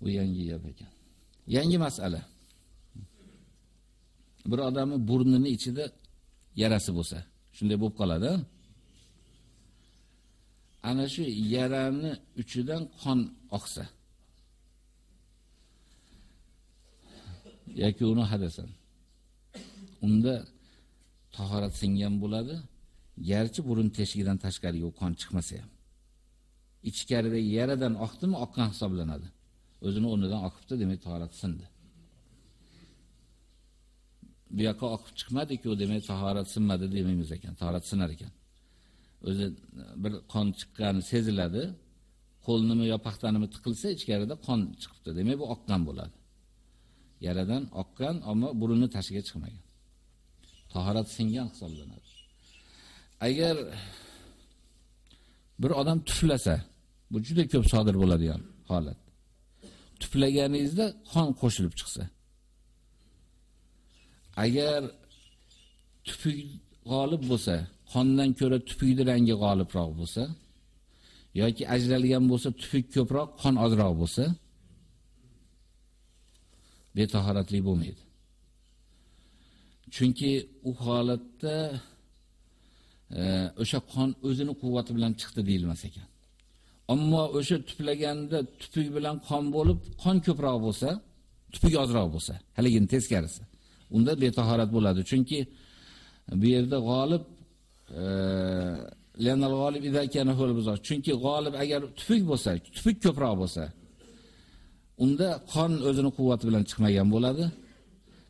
وينجي ekan yangi masala bir odamni burnini ichida yarasi bo'lsa shunday bo'lib qoladi ana shu yarani uchidan qon oqsa. Yoki uni hadasan. Unda tahorat singan bo'ladi. Garchi burun teshigidan tashqariga qon chiqmasa ham. Ichkarida yaradan oqdimi oqqan hisoblanadi. O'zini o'rnidan oqibdi demak tahorat sindi. Bu yoqqa oqib chiqmadi-ku demak tahorat sinmadi demaymiz ekan. Tahorat sinar ekan. O'zi bir qon chiqqani seziladi. Qo'lnimi yo paxtanimi tiqilsa ichkarida qon chiqibdi. Demak bu oqqan bo'ladi. Yaradan oqqan ammo burunni tashiga chiqmagan. Tahorat singan hisoblanadi. Agar bir odam tuflasa bu juda ko'p sodir bo'ladigan holat. Tuflaganingizda qon qo'shilib chiqsa. Agar tupuk g'olib bo'lsa qondan ko'ra tupukni rangi g'olibroq bo'lsa yoki ajralgan bo'lsa tupuk ko'proq qon ozroq bo'lsa betahoratlik bo'lmaydi. Chunki u holatda e, o'sha qon o'zini quvvati bilan chiqdi deyilmas ekan. Ammo o'sha tuplaganda tupuk bilan qon bo'lib qon ko'proq bo'lsa tupuk ozroq bo'lsa haligini teskarisi unda betahorat bo'ladi. Chunki bu yerda g'olib Lenal g'olib idza kana huval buzaq. Chunki g'olib agar tupuk bo'lsa, tupuk ko'proq bo'lsa, unda qon o'zini quvvati bilan chiqmagan bo'ladi.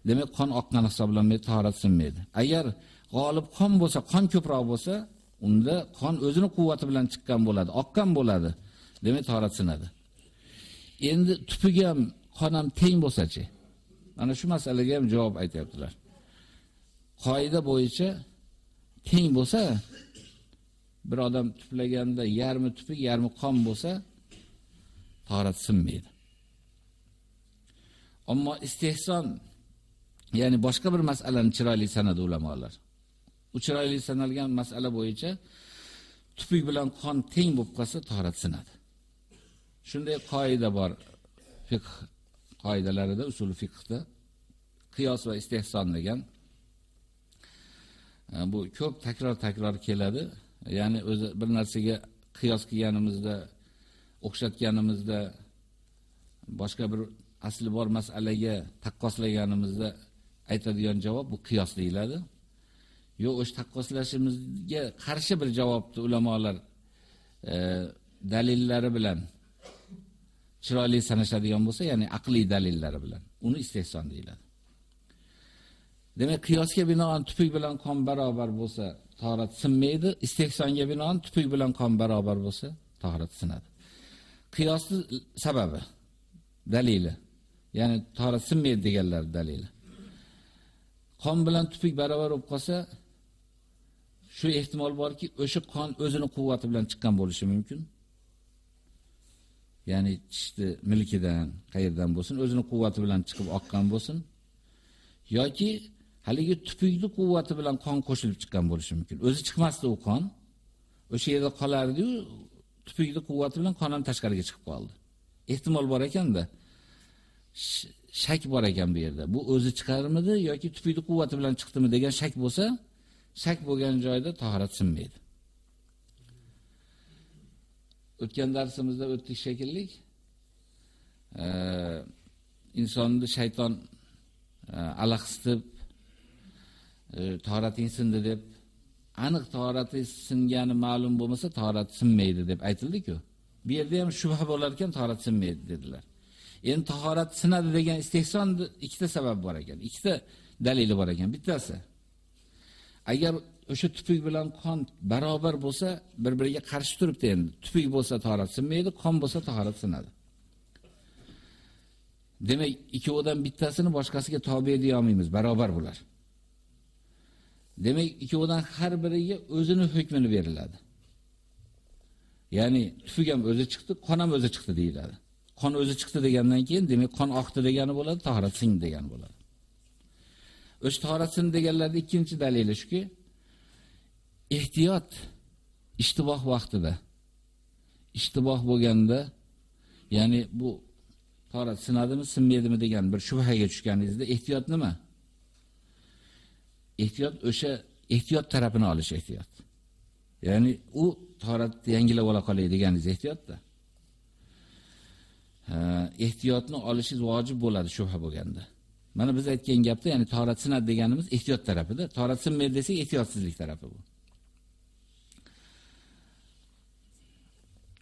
Demak, qon oqqan hisoblanmaydi, tahorat sinmaydi. Agar g'olib qon bo'lsa, qon ko'proq bo'lsa, unda qon o'zini quvvati bilan chiqqan bo'ladi, oqqan bo'ladi. Demak, tahorat sinadi. Endi tupuk ham, qon ham teng bo'lsa-chi? Mana shu masalaga ham javob aytyaptilar. Qoida bo'yicha keng bo'lsa, bir odam tuflaganda yarmi tupi, yarmi qon bo'lsa, tahorat sinmaydi. Ammo istehson, ya'ni boshqa bir masalani chiroyli sanadi ulamolar. U chiroyli sanalgan masala bo'yicha tupuk bilan qon teng bo'lib qolsa, tahorat sinadi. Shunday qoida bor fiqh qoidalarida, usul fiqhda qiyos va istehson degan E, bu ko'p takror-takror keladi. Ya'ni o'zi bir narsaga qiyos qilganimizda, o'xshatganimizda boshqa bir asli bor masalaga taqqoslaganimizda aytadigan javob bu qiyos deyiladi. Yo'q, o'sha taqqoslashimizga qarshi bir javobni ulamolar e, dalillari bilan chiroyli sanashadigan bo'lsa, ya'ni aqliy dalillari bilan uni istehson deyiladi. Demak, qiyosga binoan tupuk bilan qon barobar bo'lsa, tahorat sinmaydi. Istehsonga binoan tupuk bilan qon barobar bo'lsa, tahorat sinadi. Qiyosni sababi, dalili, ya'ni tahorat sinmaydi deganlar dalili. Qon bilan tupuk barobar bo'lib qolsa, shu ehtimol borki, o'sha qon o'zini quvvati bilan chiqqan bo'lishi mumkin. Ya'ni tishni milkidan, qayerdan bo'lsin, o'zini quvvati bilan chiqib oqqan bo'lsin yoki haligi tupukni quvvati bilan qon qo'shilib chiqqan bo'lishi mumkin. O'zi chiqmasdi u qon. O'sha yerda qolardi-yu, tupukni quvvati bilan qon ham tashqariga chiqib qoldi. Ehtimol bor ekanda. Shak bor ekan bu yerda. Bu o'zi chiqarmidi yoki tupukni quvvati bilan chiqdimi degan shak bo'lsa, shak bo'lgan joyda tahorat sinmaydi. O'tgan darsimizda o'tdik shekilli. insonni shayton e, alaqsitib e, sindi deb aniq tahorati singani ma'lum bo'lmasa tahorat sinmaydi deb aytildi-ku. Bu yerda ham shubha bo'lar ekan tahorat sinmaydi dedilar. Endi tahorat sinadi degan istehson ikkita sabab bor ekan. Ikkita dalili bor ekan. Bittasi agar o'sha tupuk bilan qon barobar bo'lsa, bir-biriga qarshi turibdi endi. Tupuk bo'lsa tahorat sinmaydi, qon bo'lsa tahorat sinadi. Demak, ikkovidan bittasini boshqasiga tobe deya olmaymiz, barobar bular. Demak, ikkovidan har biriga o'zini hukmini beriladi. Ya'ni tupuk ham o'zi chiqdi, qon ham o'zi chiqdi deyiladi. Qon o'zi chiqdi degandan keyin demak qon oqdi degani bo'ladi, tahorat singdi degani bo'ladi. O'sha tahorat singdi deganlarda ikkinchi dalili shuki, ehtiyot ishtiboh vaqtida ishtiboh bo'lganda ya'ni bu tahorat sinadimi sinmaydimi degan bir shubhaga tushganingizda ehtiyot nima ehtiyot o'sha ehtiyot tarafini olish ehtiyot. Ya'ni u tahoratni yangilab ola qolay deganingiz ehtiyotda ehtiyotni olishingiz vojib bo'ladi shubha bo'lganda. Mana biz aytgan gapda ya'ni tahorat sinadi deganimiz ehtiyot tarafida. Tahorat sinmaydi desak ehtiyotsizlik tarafi bu.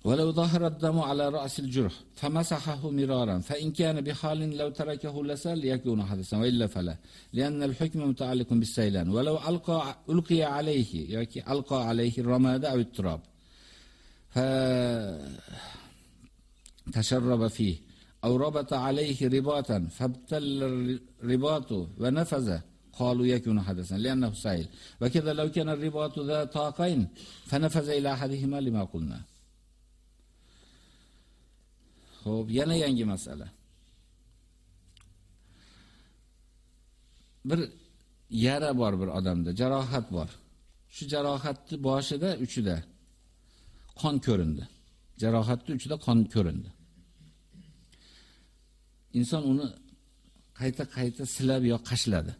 ولو ظهر الدم على رأس الجرح فمسحه مرارا فإن كان بحال لو تركه لسال يكون حدثا وإلا فلا لأن الحكم متعلق بالسيلان. ولو ألقى, ألقي عليه ألقى عليه الرماد أو التراب فتشرب فيه أو ربط عليه رباطا فابتل الرباط ونفذ قالوا يكون حدثا لأنه سائل. وكذا لو كان الرباط ذا طاقين فنفذ إلى أحدهما لما قلنا. Xo'p, yana yangi masala. Bir yara bor bir odamda, jarohat bor. Shu jarohatni boshida uchida qon ko'rindi. Jarohatni uchida qon ko'rindi. Inson uni qayta-qayta silab yo qashladi.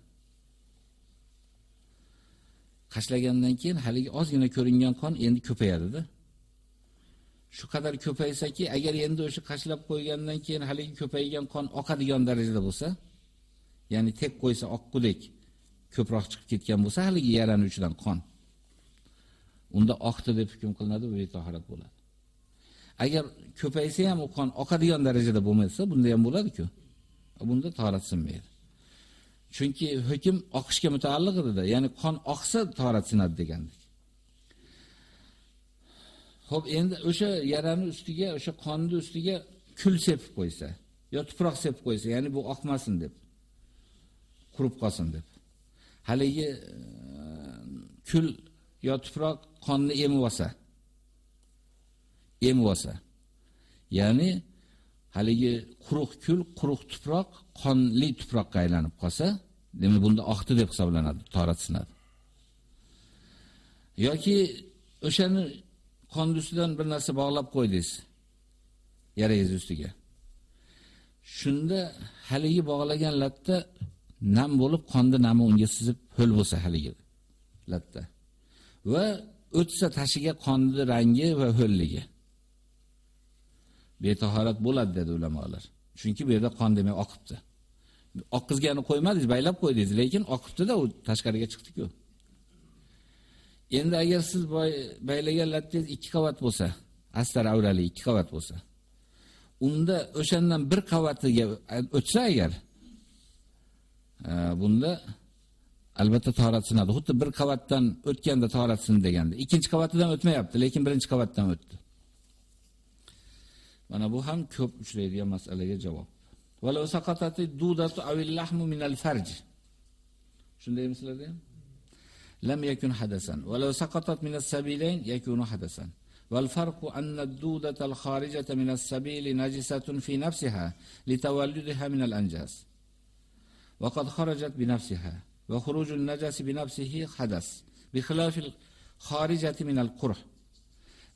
Qashlagandan keyin haligi ozgina ko'ringan qon endi ko'payadi-da. Shu qadar ko'paysaki, agar endi o'sha qashlab qo'ygandan keyin haligi ko'paygan qon oqadigan darajada bo'lsa, ya'ni tek qo'ysa oqqudek ko'proq chiqib ketgan bo'lsa, haligi yarani uchidan qon. Unda oqdi deb hukm qilinadi, bu tahorat bo'ladi. Agar ko'paysa ham u qon oqadigan darajada bo'lmasa, bunda ham bo'ladi-ku. Bunda tahorat sinmaydi. Chunki hukm oqishga mutaalliq edi, ya'ni qon oqsa tahorat sinadi degandik. Xo'p, endi o'sha yarani ustiga, o'sha qonni ustiga kul sepib qo'ysa, yo tuproq sepib qo'ysa, ya'ni bu oqmasin deb, qurib qolsin deb. Haligi e, kul yo tuproq qonni emib olsa, emib olsa. Ya'ni haligi quruq kul, quruq tuproq qonli tuproqqa aylanib qolsa, demak bunda oqdi deb hisoblanadi, torat sinadi. yoki o'shani qon ustidan bir narsa bog'lab qo'ydingiz yarangiz ustiga. Shunda haligi bog'lagan latta nam bo'lib, qonda nami unga sizib ho'l bo'lsa haligi latta. Va o'tsa tashiga qonni rangi va ho'lligi. Betahorat bo'ladi dedi ulamolar. Chunki bu yerda qon demay oqibdi. Oqqizgani qo'ymadingiz, baylab qo'ydingiz, lekin oqibdi-da, u tashqariga chiqdi-ku. Endi agar siz baylagan lattangiz ikki qavat bo'lsa, astar avrali ikki qavat bo'lsa unda o'shandan bir qavatiga o'tsa agar e, bunda albatta tahorat sinadi. Xuddi bir qavatdan o'tganda tahorat sin deganda. Ikkinchi qavatidan o'tmayapti lekin birinchi qavatdan o'tdi. Mana bu ham ko'p uchraydigan masalaga javob. Walau saqatati dudatu awil lahmu min al farj. Shundaymi sizlarda ham lam yakun hadasan walau saqatat min as-sabilayn yakunu hadasan والفرق أن الدودة الخارجة من السبيل نجسة في نفسها لتولدها من الأنجاس. وقد خرجت بنفسها. وخروج النجس بنفسه حدث. بخلاف الخارجة من القرح.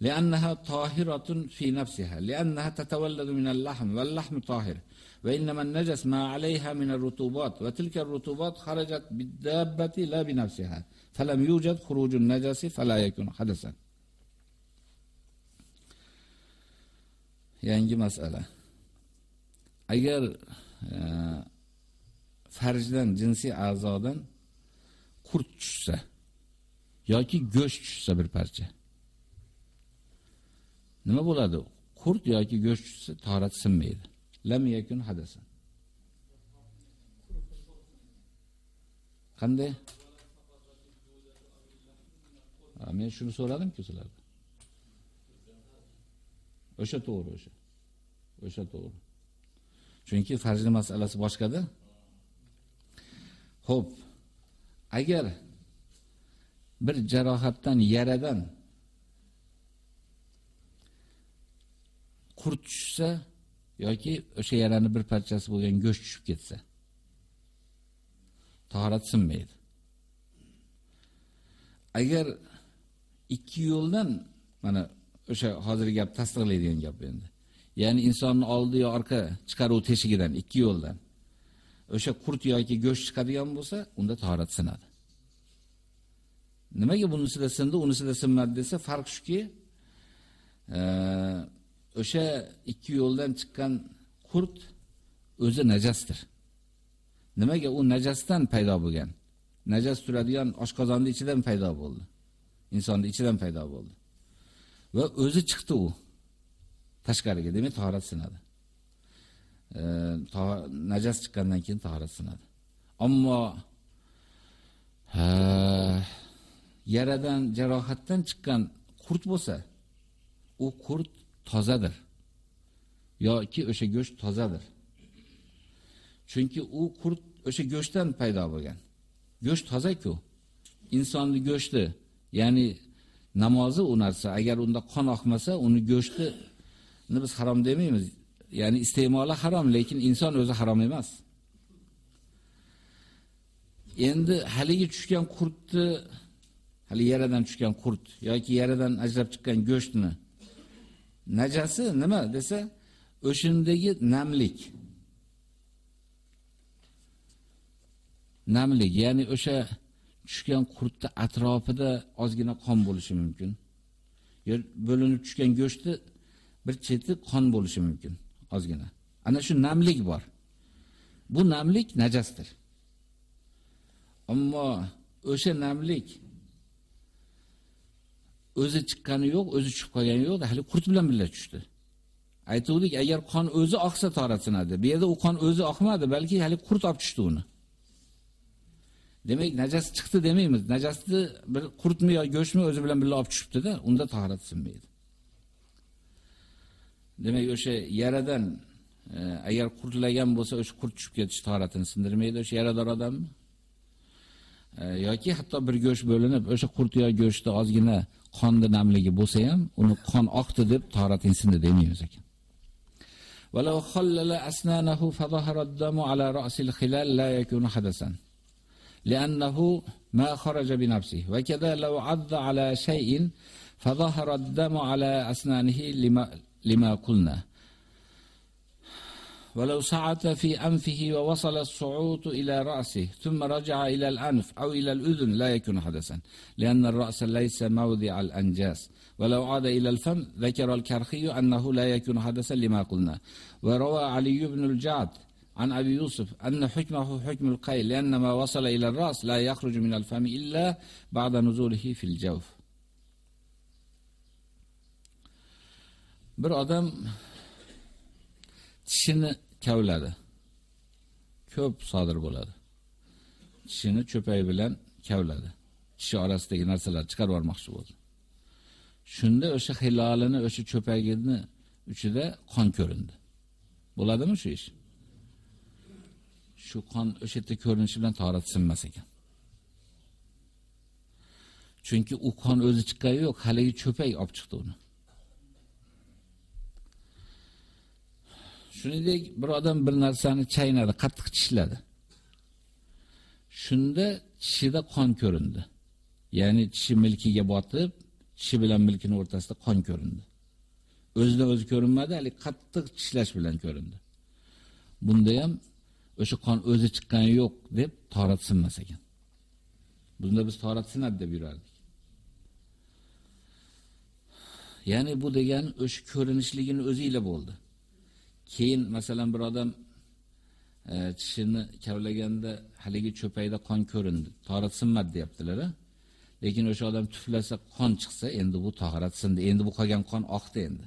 لأنها طاهرة في نفسها. لأنها تتولد من اللحم. واللحم طاهر. وإنما النجس ما عليها من الرطوبات. وتلك الرطوبات خرجت بالدابة لا بنفسها. falam yujad خروج najasi فلا yakun حدثا Yangi masala. Agar e, farjdan jinsiy a'zodan qurt tushsa yoki go'sht tushsa bir parcha. Nima bo'ladi? Qurt yoki go'sht tushsa tahorat sinmaydi. Lam yakun hadasan. Qanday? Men shuni so'radim-ku sizlardan o'sha to'g'ri o'sha. O'sha to'g'ri. Chunki farzli masalasi boshqada. Xo'p, agar bir jarohatdan, yaradan qurt tushsa yoki o'sha yarani bir parchasi bo'lgan go'sht tushib ketsa, tahorat sinmaydi. Agar ikki yo'ldan mana o'sha hozirgi gap tasdiqlaydigan gap endi. Ya'ni insonning oldi yo orqa chiqaruv teshigidan ikki yo'ldan o'sha qurt yoki go'sht chiqadigan bo'lsa, unda tahorat sinadi. Nimaga bunisida sindi, unisida sinmadi desa, farq shuki, e, o'sha ikki yo'ldan chiqqan qurt o'zi najasdir. Nimaga u najasdan paydo bo'lgan? Najas turadigan oshqozonning ichidan paydo bo'ldi. Insonni ichidan paydo bo'ldi. Va o'zi chiqdi u tashqariga, demak tahorat sinadi. e, najas chiqqandan keyin tahorat sinadi. Ammo ha, yaradan, jarohatdan chiqqan qurt bo'lsa, u qurt tozadir. yoki o'sha go'sht tozadir. Chunki u qurt o'sha go'shtdan paydo bo'lgan. Go'sht toza-ku. Insonning go'shti, ya'ni namozi u narsa, agar unda qon oqmasa, uni go'shti biz harom demaymiz. ya'ni iste'moli harom, lekin inson o'zi harom emas. Endi haligi tushgan qurtni, hali yaradan tushgan qurt yoki yaradan ajrab chiqqan go'shtni najasi nima desa, o'shindagi namlik. Namlik, ya'ni o'sha tushgan qurtni atrofida ozgina qon bo'lishi mumkin. Yer bo'linib tushgan go'shtni bir cheti qon bo'lishi mumkin. ozgina. Ana shu namlik bor. Bu namlik najasdir. Ammo o'sha namlik o'zi chiqqani yo'q, o'zi chiqib qolgani yo'q, hali qurt bilan birga tushdi. Aytuvdik, agar qon o'zi oqsa toratsinadi. Bu yerda u qon o'zi oqmadi, balki hali qurt olib tushdi uni. Demak, najas chiqdi demaymiz. Najasni bir qurtmi yo go'shtmi o'zi bilan birga olib tushibdi-da, unda tahorat sinmaydi. Demak, o'sha yaradan e, agar qurtlagan bo'lsa, o'sha qurt tushib ketish tahoratini sindirmaydi o'sha yarador odammi? E, yoki hatto bir go'sht bo'linib, o'sha qurt yo go'shtda ozgina qonni namligi bo'lsa ham, uni qon oqdi deb tahoratini sindi demaymiz ekan. ولو خلل أسنانه فظهر الدم على رأس الخلال لا يكون حدثا لأنه ما خرج بنفسه. وكذا لو عض على شيء فظهر الدم على أسنانه لما لما قلنا. ولو صعد في أنفه ووصل الصعود إلى رأسه ثم رجع إلى الأنف أو إلى الأذن لا يكون حدثا. لأن الرأس ليس موضع الأنجاس. ولو عاد إلى الفم ذكر الكرخي أنه لا يكون حدثا لما قلنا. وروى علي بن الجعد عن أبي يوسف أن حكمه حكم القيل لأن ما وصل إلى الرأس لا يخرج من الفم إلا بعد نزوله في الجوف Bir odam tishini kavladi. Ko'p sodir bo'ladi. Tishini cho'pay bilan kavladi. Tishi orasidagi narsalar chiqarib yubormoqchi bo'ldi. Shunda o'sha hilolini, o'sha cho'pagini uchida qon ko'rindi. Bo'ladimi shu ish? Shu qon o'sha yerda ko'rinishi bilan tahorat sinmas ekan. Chunki u qon o'zi chiqqani yo'q, haligi cho'pak olib chiqdi uni. Shuningdek, bir odam bir narsani chaynadi, qattiq tishladi. Shunda tishida qon ko'rindi. Ya'ni tishi milkiga botib, tishi bilan milkini o'rtasida qon ko'rindi. O'zidan o'zi ko'rinmadi, hali qattiq tishlash bilan ko'rindi. Bunda ham o'sha qon o'zi chiqqani yo'q deb torat sinmas ekan. Bunda biz torat sinadi deb yurardik. Ya'ni bu degan o'sha ko'rinishligini o'zingizla bo'ldi. Keyin masalan bir odam e, tishini kavlaganda haligi cho'payda qon ko'rindi. Torat sinmadi deyaptilar. Lekin o'sha odam tuflasa qon chiqsa, endi bu tahorat sindi. Endi bu qolgan qon oqdi endi.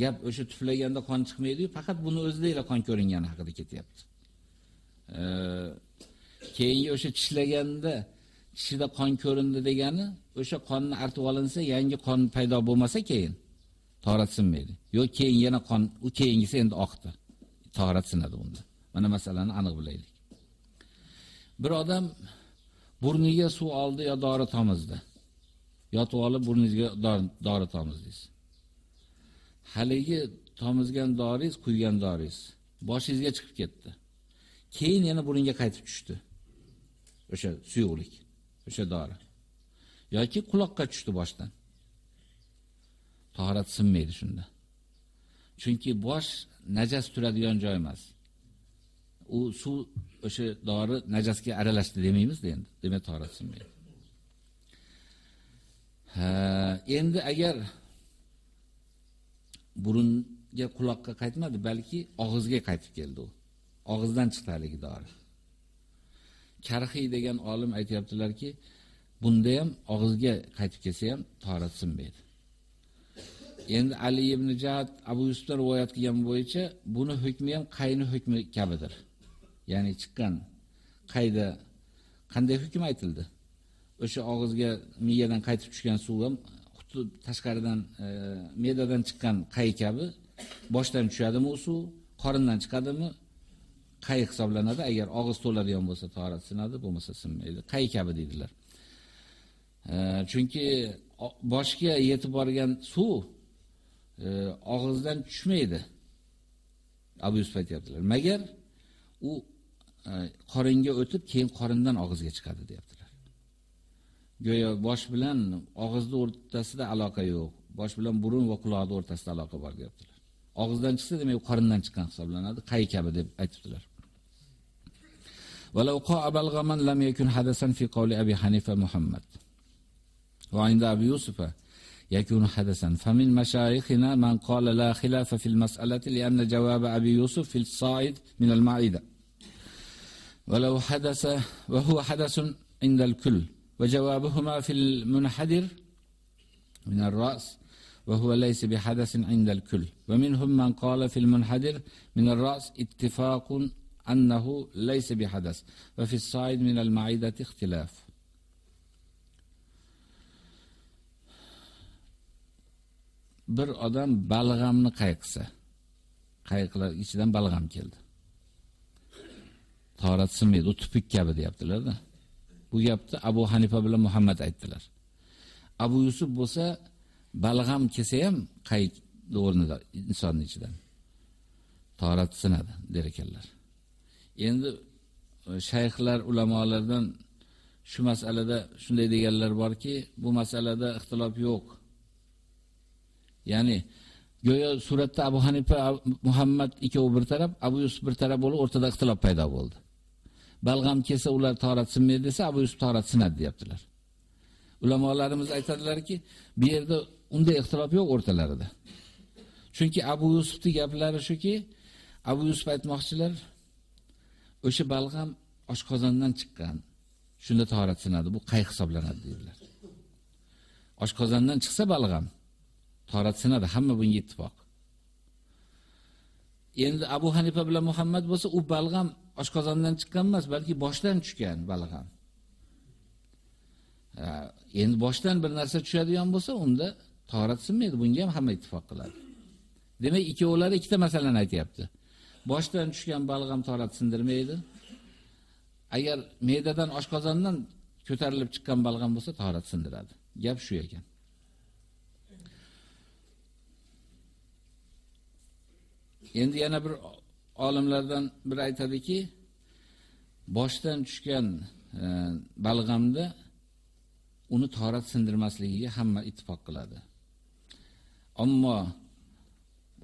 Gap o'sha tuflaganda qon chiqmaydi-yu, faqat buni o'zida qon ko'ringani haqida ketyapti. E, keyingi o'sha tishlaganda tishida qon ko'rindi degani, o'sha qonni artib olinsa, yangi qon paydo bo'lmasa keyin tahorat sinmaydi. Yo'q, keyin yana qon, u keyingisi endi oqdi. Tahorat sinadi unda. Mana masalani aniq bilaylik. Bir odam burniga suv oldi yo dori tomizdi. Yotib olib burningizga dori tomizdingiz. Haligi tomizgan doringiz, quygan doringiz boshingizga chiqib ketdi. Keyin yana burunga qaytib tushdi. O'sha suyuqlik, o'sha dori. yoki quloqqa tushdi boshdan. Tahorat sinmaydi shunda. Chunki bosh najas turadigan joy emas. U suv o'sha dori najasga aralashdi demaymiz endi. Demak tahorat sinmaydi. Ha, endi agar burunga quloqqa qaytmadi, balki og'izga qaytib keldi u. Og'izdan chiqdi haligi dori. Karxiy degan olim aytayaptilarki, Bunda ham og'izga qaytib kelsa ham tora sinmaydi. Endi Ali ibn Jahad Abu Yusufdan rivoyat qilgan bo'yicha buni hukmi ham qayni hukmi kabidir. Ya'ni chiqqan qayda qanday hukm aytildi? O'sha og'izga miyadan qaytib tushgan suv ham xuddi tashqaridan e, me'dadan chiqqan qay kabi boshdan tushadimi u suv, qorindan chiqadimi? Qay hisoblanadi. Agar og'iz to'ladigan bo'lsa tahorat sinadi, bo'lmasa sinmaydi. Qay kabi deydilar. chunki boshga yetib borgan suv e, og'izdan tushmaydi. Abu Yusuf aytyaptilar Magar u e, qoringa o'tib, keyin qorindan og'izga chiqadi deyaptilar. Go'yo bosh bilan og'izni o'rtasida aloqa yo'q. Bosh bilan burun va quloqning o'rtasida aloqa bor deyaptilar. Og'izdan chiqsa, demak, qorindan chiqqan hisoblanadi. Qay kabi deb aytibdilar. ولو قاء بلغما لم يكن حدثا في قول أبي حنيفة محمد. وعند أبي يوسف يكون حدثا. فمن مشايخنا من قال لا خلاف في المسألة لأن جواب أبي يوسف في الصائد من المعدة. ولو حدث وهو حدث عند الكل. وجوابهما في المنحدر من الرأس وهو ليس بحدث عند الكل. ومنهم من قال في المنحدر من الرأس اتفاق أنه ليس بحدث وفي الصائد من المعدة اختلاف bir odam balg'amni qayqisa, qayqlar ichidan balg'am keldi. Tahorat sinmaydi, u tupik kabi deyaptilar-da. Bu gapni Abu Hanifa bilan Muhammad aytdilar. Abu Yusuf bo'lsa, balg'am kelsa ham qayq o'rnida insonning ichidan tahorat sinadi der ekanlar. Endi e, shayxlar, ulamolardan shu masalada shunday deganlar borki, bu masalada ixtilof yo'q. Ya'ni go'yo suratda Abu Hanifa, Muhammad ikkovi bir taraf, Abu Yusuf bir taraf bo'lib, o'rtada ixtilof paydo bo'ldi. Balg'am kelsa ular tahorat sinmaydi desa, Abu Yusuf tahorat sinadi deyaptilar. Ulamolarimiz aytadilarki, bu yerda unday ixtilof yo'q o'rtalarida. Chunki Abu Yusufning gaplari shuki, Abu Yusuf aytmoqchilar, o'sha balg'am oshqozondan chiqqan. Shunda tahorat sinadi. Bu qay hisoblanadi deydilar. Oshqozondan chiqsa balg'am tahorat sinadi, hamma bunga ittifoq. Endi Abu Hanifa bilan Muhammad bo'lsa, u balg'am oshqozondan chiqqan emas, balki boshdan tushgan balg'am. Endi boshdan bir narsa tushadigan bo'lsa, unda tahorat sinmaydi. Bunga ham hamma ittifoq qiladi. Demak, ikkovlari ikkita masalani aytibdi. Boshdan tushgan balg'am torat sindirmaydi. Agar me'dadan oshqozondan ko'tarilib chiqqan balg'am bo'lsa, torat sindiradi. Gap shu ekan. Endi yana bir olimlardan biri aytadiki, boshdan tushgan e, balg'amda uni torat sindirmasligiga hamma ittifoq qiladi. Ammo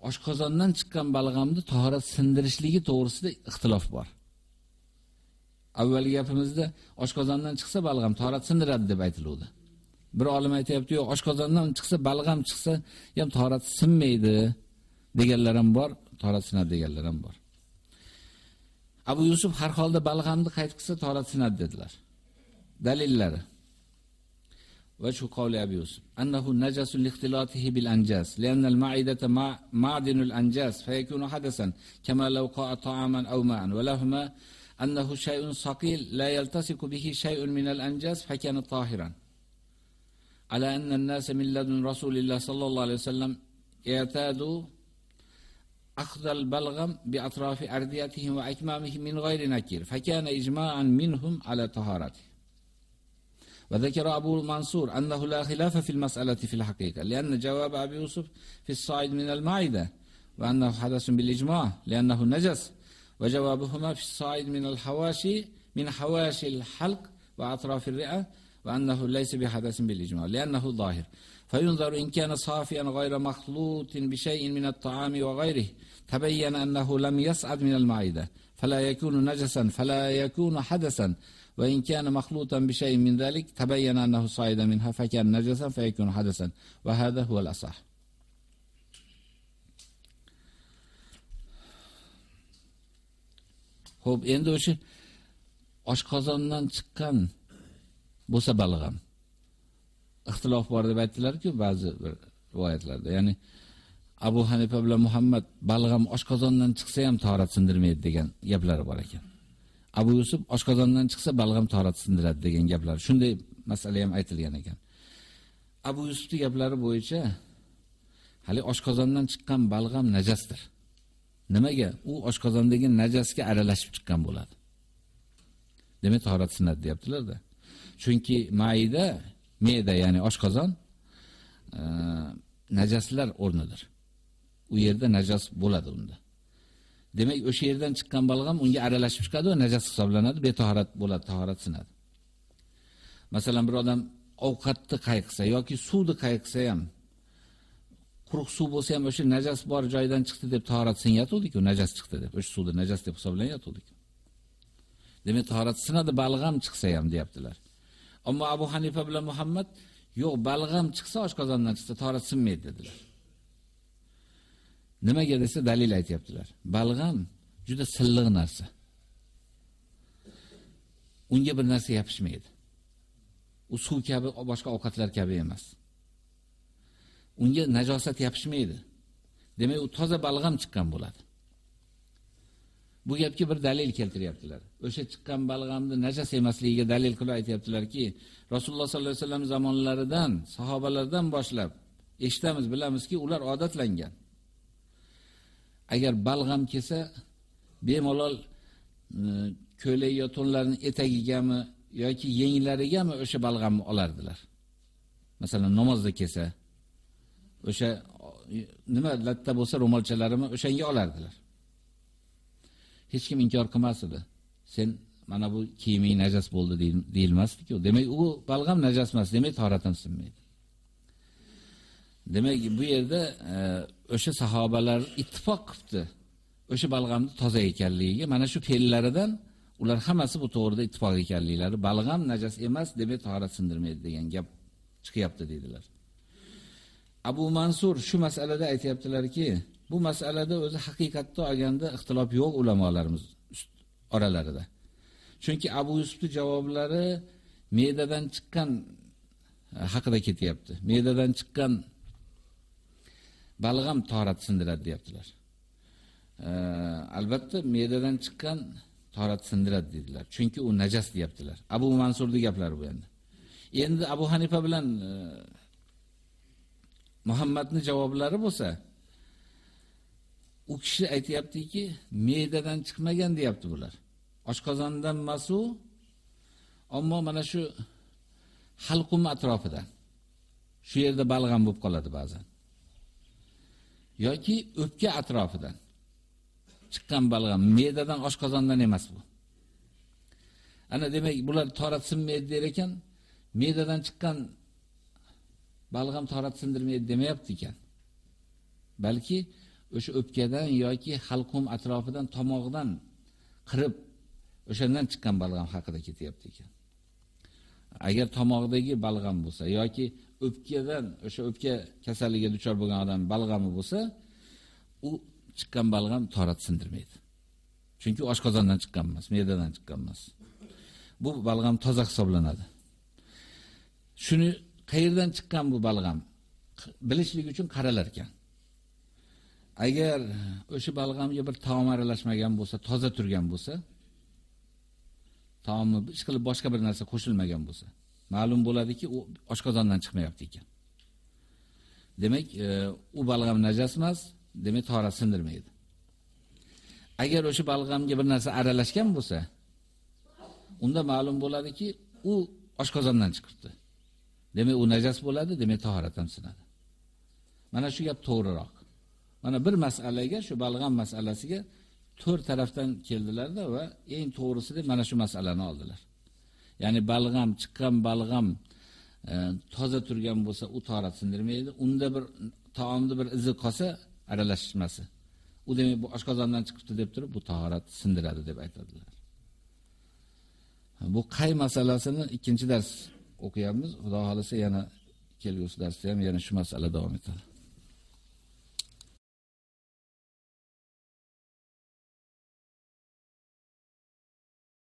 oshqozondan chiqqan balg'amni tahorat sindirishligi to'g'risida ixtilof bor. Avvalgi gapimizda oshqozondan chiqsa balg'am tahorat sindiradi deb aytiluvdi. Bir olim aytayapti, yo'q, oshqozondan chiqsa balg'am chiqsa ham tahorat sinmaydi deganlar ham bor, tahorat sinadi deganlar ham bor. Abu Yusuf har holda balg'amni qayt qilsa tahorat sinadi dedilar. Dalillari وجه قول أبي يوسف أنه نجس لاختلاطه بالأنجاس لأن المعدة معدن الأنجاس فيكون حدثا كما لو قاء طعاما أو ماء. ولهما أنه شيء صقيل لا يلتصق به شيء من الأنجاس فكان طاهرا. على أن الناس من لدن رسول الله صلى الله عليه وسلم اعتادوا أخذ البلغم بأطراف أرديتهم وأكمامهم من غير نكير فكان إجماعا منهم على طهارته. وذكر أبو منصور أنه لا خلاف في المسألة في الحقيقة لأن جواب أبي يوسف في الصعيد من المعدة وأنه حدث بالإجماع لأنه نجس وجوابهما في الصعيد من الحواشي من حواشي الحلق وأطراف الرئة وأنه ليس بحدث بالإجماع لأنه ظاهر. فينظر إن كان صافيا غير مخلوط بشيء من الطعام وغيره تبين أنه لم يسعد من المعدة فلا يكون نجسا فلا يكون حدثا وإن كان مخلوطا بشيء من ذلك تبين أنه صعد منها فكان نجسا فيكون حدثا وهذا هو الأصح Xo'p, endi o'sha oshqozondan chiqqan bo'lsa balg'am. Ixtilof bor deb aytdilar-ku ba'zi rivoyatlarda. Ya'ni Abu Hanifa bilan Muhammad balg'am oshqozondan chiqsa ham torat sindirmaydi degan gaplari bor ekan. Abu Yusuf oshqozondan chiqsa balg'am torat sindiradi degan gaplar. Shunday masala ham aytilgan ekan. Abu Yusufning gaplari bo'yicha hali oshqozondan chiqqan balg'am najasdir. Nimaga? U oshqozondagi najasga aralashib chiqqan bo'ladi. Demak, tahorat sindiradi deyaptilar-da. Chunki maida, me'da, ya'ni oshqozon e, najaslar o'rnidir. U yerda najos bo'ladi unda. Demak, o'sha yerdan chiqqan balg'am unga aralashib chiqadi va najos hisoblanadi, betahorat bo'ladi, tahorat sinadi. Masalan, bir odam ovqatni qayqsa yoki suvni qayqsa ham quruq suv bo'lsa ham o'sha najos bor joydan chiqdi deb tahorat sinyatuvdik-ku, najos chiqdi deb, o'sha suvni najos deb hisoblanayotgandik. Demak, tahorat sinadi balg'am chiqsa ham deyaptilar. Ammo Abu Hanifa bilan Muhammad yo'q, balg'am chiqsa oshqozondan chiqsa tahorat sinmaydi dedilar. Nimaga desa dalil aytibdilar. Balg'am juda silliq narsa. Unga bir narsa yopishmaydi. U suv kabi boshqa ovqatlar kabi emas. Unga najosat yopishmaydi. Demak, u toza balg'am chiqqan bo'ladi. Bu gapga bir dalil keltiryaptilar. O'sha chiqqan balg'amni najas emasligiga dalil qilib aytyaptilarki, Rasululloh sollallohu alayhi vasallam zamonlaridan, sahobalardan boshlab eshitamiz, bilamizki, ular odatlangan. Agar balg'am kelsa bemalol e, ko'ylak yo to'nlarning etagigami yoki yenglarigami o'sha balg'amni olardilar. Masalan, namozda kelsa o'sha e, nima latta bo'lsa ro'molchalarini o'shanga olardilar. Hech kim inkor qilmas edi. Sen mana bu kiyiming najas bo'ldi deyilmasdi-ku. Demak, u balg'am najas emas, demak tahoratim sinmaydi. Demak, bu yerda e, o'sha sahobalar ittifoq qildi. O'sha balg'amni toza ekanligiga mana shu fe'llaridan ular hammasi bu to'g'rida ittifoq ekanliklari, balg'am najas emas, demak tahorat sindirmaydi degan gap chiqyapti dedilar. Abu Mansur shu masalada aytayaptilarki, bu masalada o'zi haqiqatda olganda ixtilof yo'q ulamolarimiz oralarida. Chunki Abu Yusufning javoblari me'dadan chiqqan e, haqida ketyapti. Me'dadan chiqqan balg'am torat sindiradi deyaptilar. albatta me'dadan chiqqan torat sindiradi dedilar. Chunki u najas deyaptilar. Abu Mansurning gaplari bu endi. Endi Abu Hanifa bilan e, Muhammadning javoblari bo'lsa, u kishi aytayaptiki, me'dadan chiqmagan deyapti bular. Oshqozondan masu, ammo mana shu halqum atrofidan. Shu yerda balg'am bo'lib qoladi ba'zan. Yoki o'pka atrofidan chiqqan balg'am, me'dadan oshqozondan emas bu. Ana demak, bular torat sinmaydi der ekan, me'dadan chiqqan balg'am torat sindirmaydi demayapti ekan. Balki o'sha o'pkadan yoki halqum atrofidan tomog'idan qirib o'shandan chiqqan balg'am haqida ketyapti ekan. Agar tomog'idagi balg'am bo'lsa yoki o'pkadan o'sha o'pka kasalligiga duchor bo'lgan odam balg'ami bo'lsa, u chiqqan balg'am torat sindirmaydi. Chunki oshqozondan chiqqan emas, me'dadan chiqqan emas. Bu balg'am toza hisoblanadi. Shuni qayerdan chiqqan bu balg'am bilishlik uchun qaralar ekan. Agar o'sha balg'amga bir taom aralashmagan bo'lsa, toza turgan bo'lsa, taomni hech qilib boshqa bir narsa qo'shilmagan bo'lsa, ma'lum bo'ladiki, u oshqozondan chiqmayapti ekan. Demak, e, u balg'am najas emas, demak tora sindirmaydi. Agar o'sha balg'amga bir narsa aralashgan bo'lsa, unda ma'lum bo'ladiki, u oshqozondan chiqibdi. Demak, u najas bo'ladi, demak tahorat ham sinadi. Mana shu gap to'g'riroq. Mana bir masalaga, shu balg'am masalasiga to'rt tarafdan keldilarda va eng to'g'risi deb mana shu masalani oldilar. Ya'ni balg'am, chiqqan balg'am e, toza turgan bo'lsa, u tahorat sindirmaydi. Unda bir taomni bir izi qolsa, aralashmasi. U demak bu oshqozondan chiqibdi deb turib, bu tahorat sindiradi deb aytadilar. Bu qay masalasini ikkinchi dars o'qiyapmiz. Xudo xolisa yana kelgusi darsda ham yana shu masala davom etadi.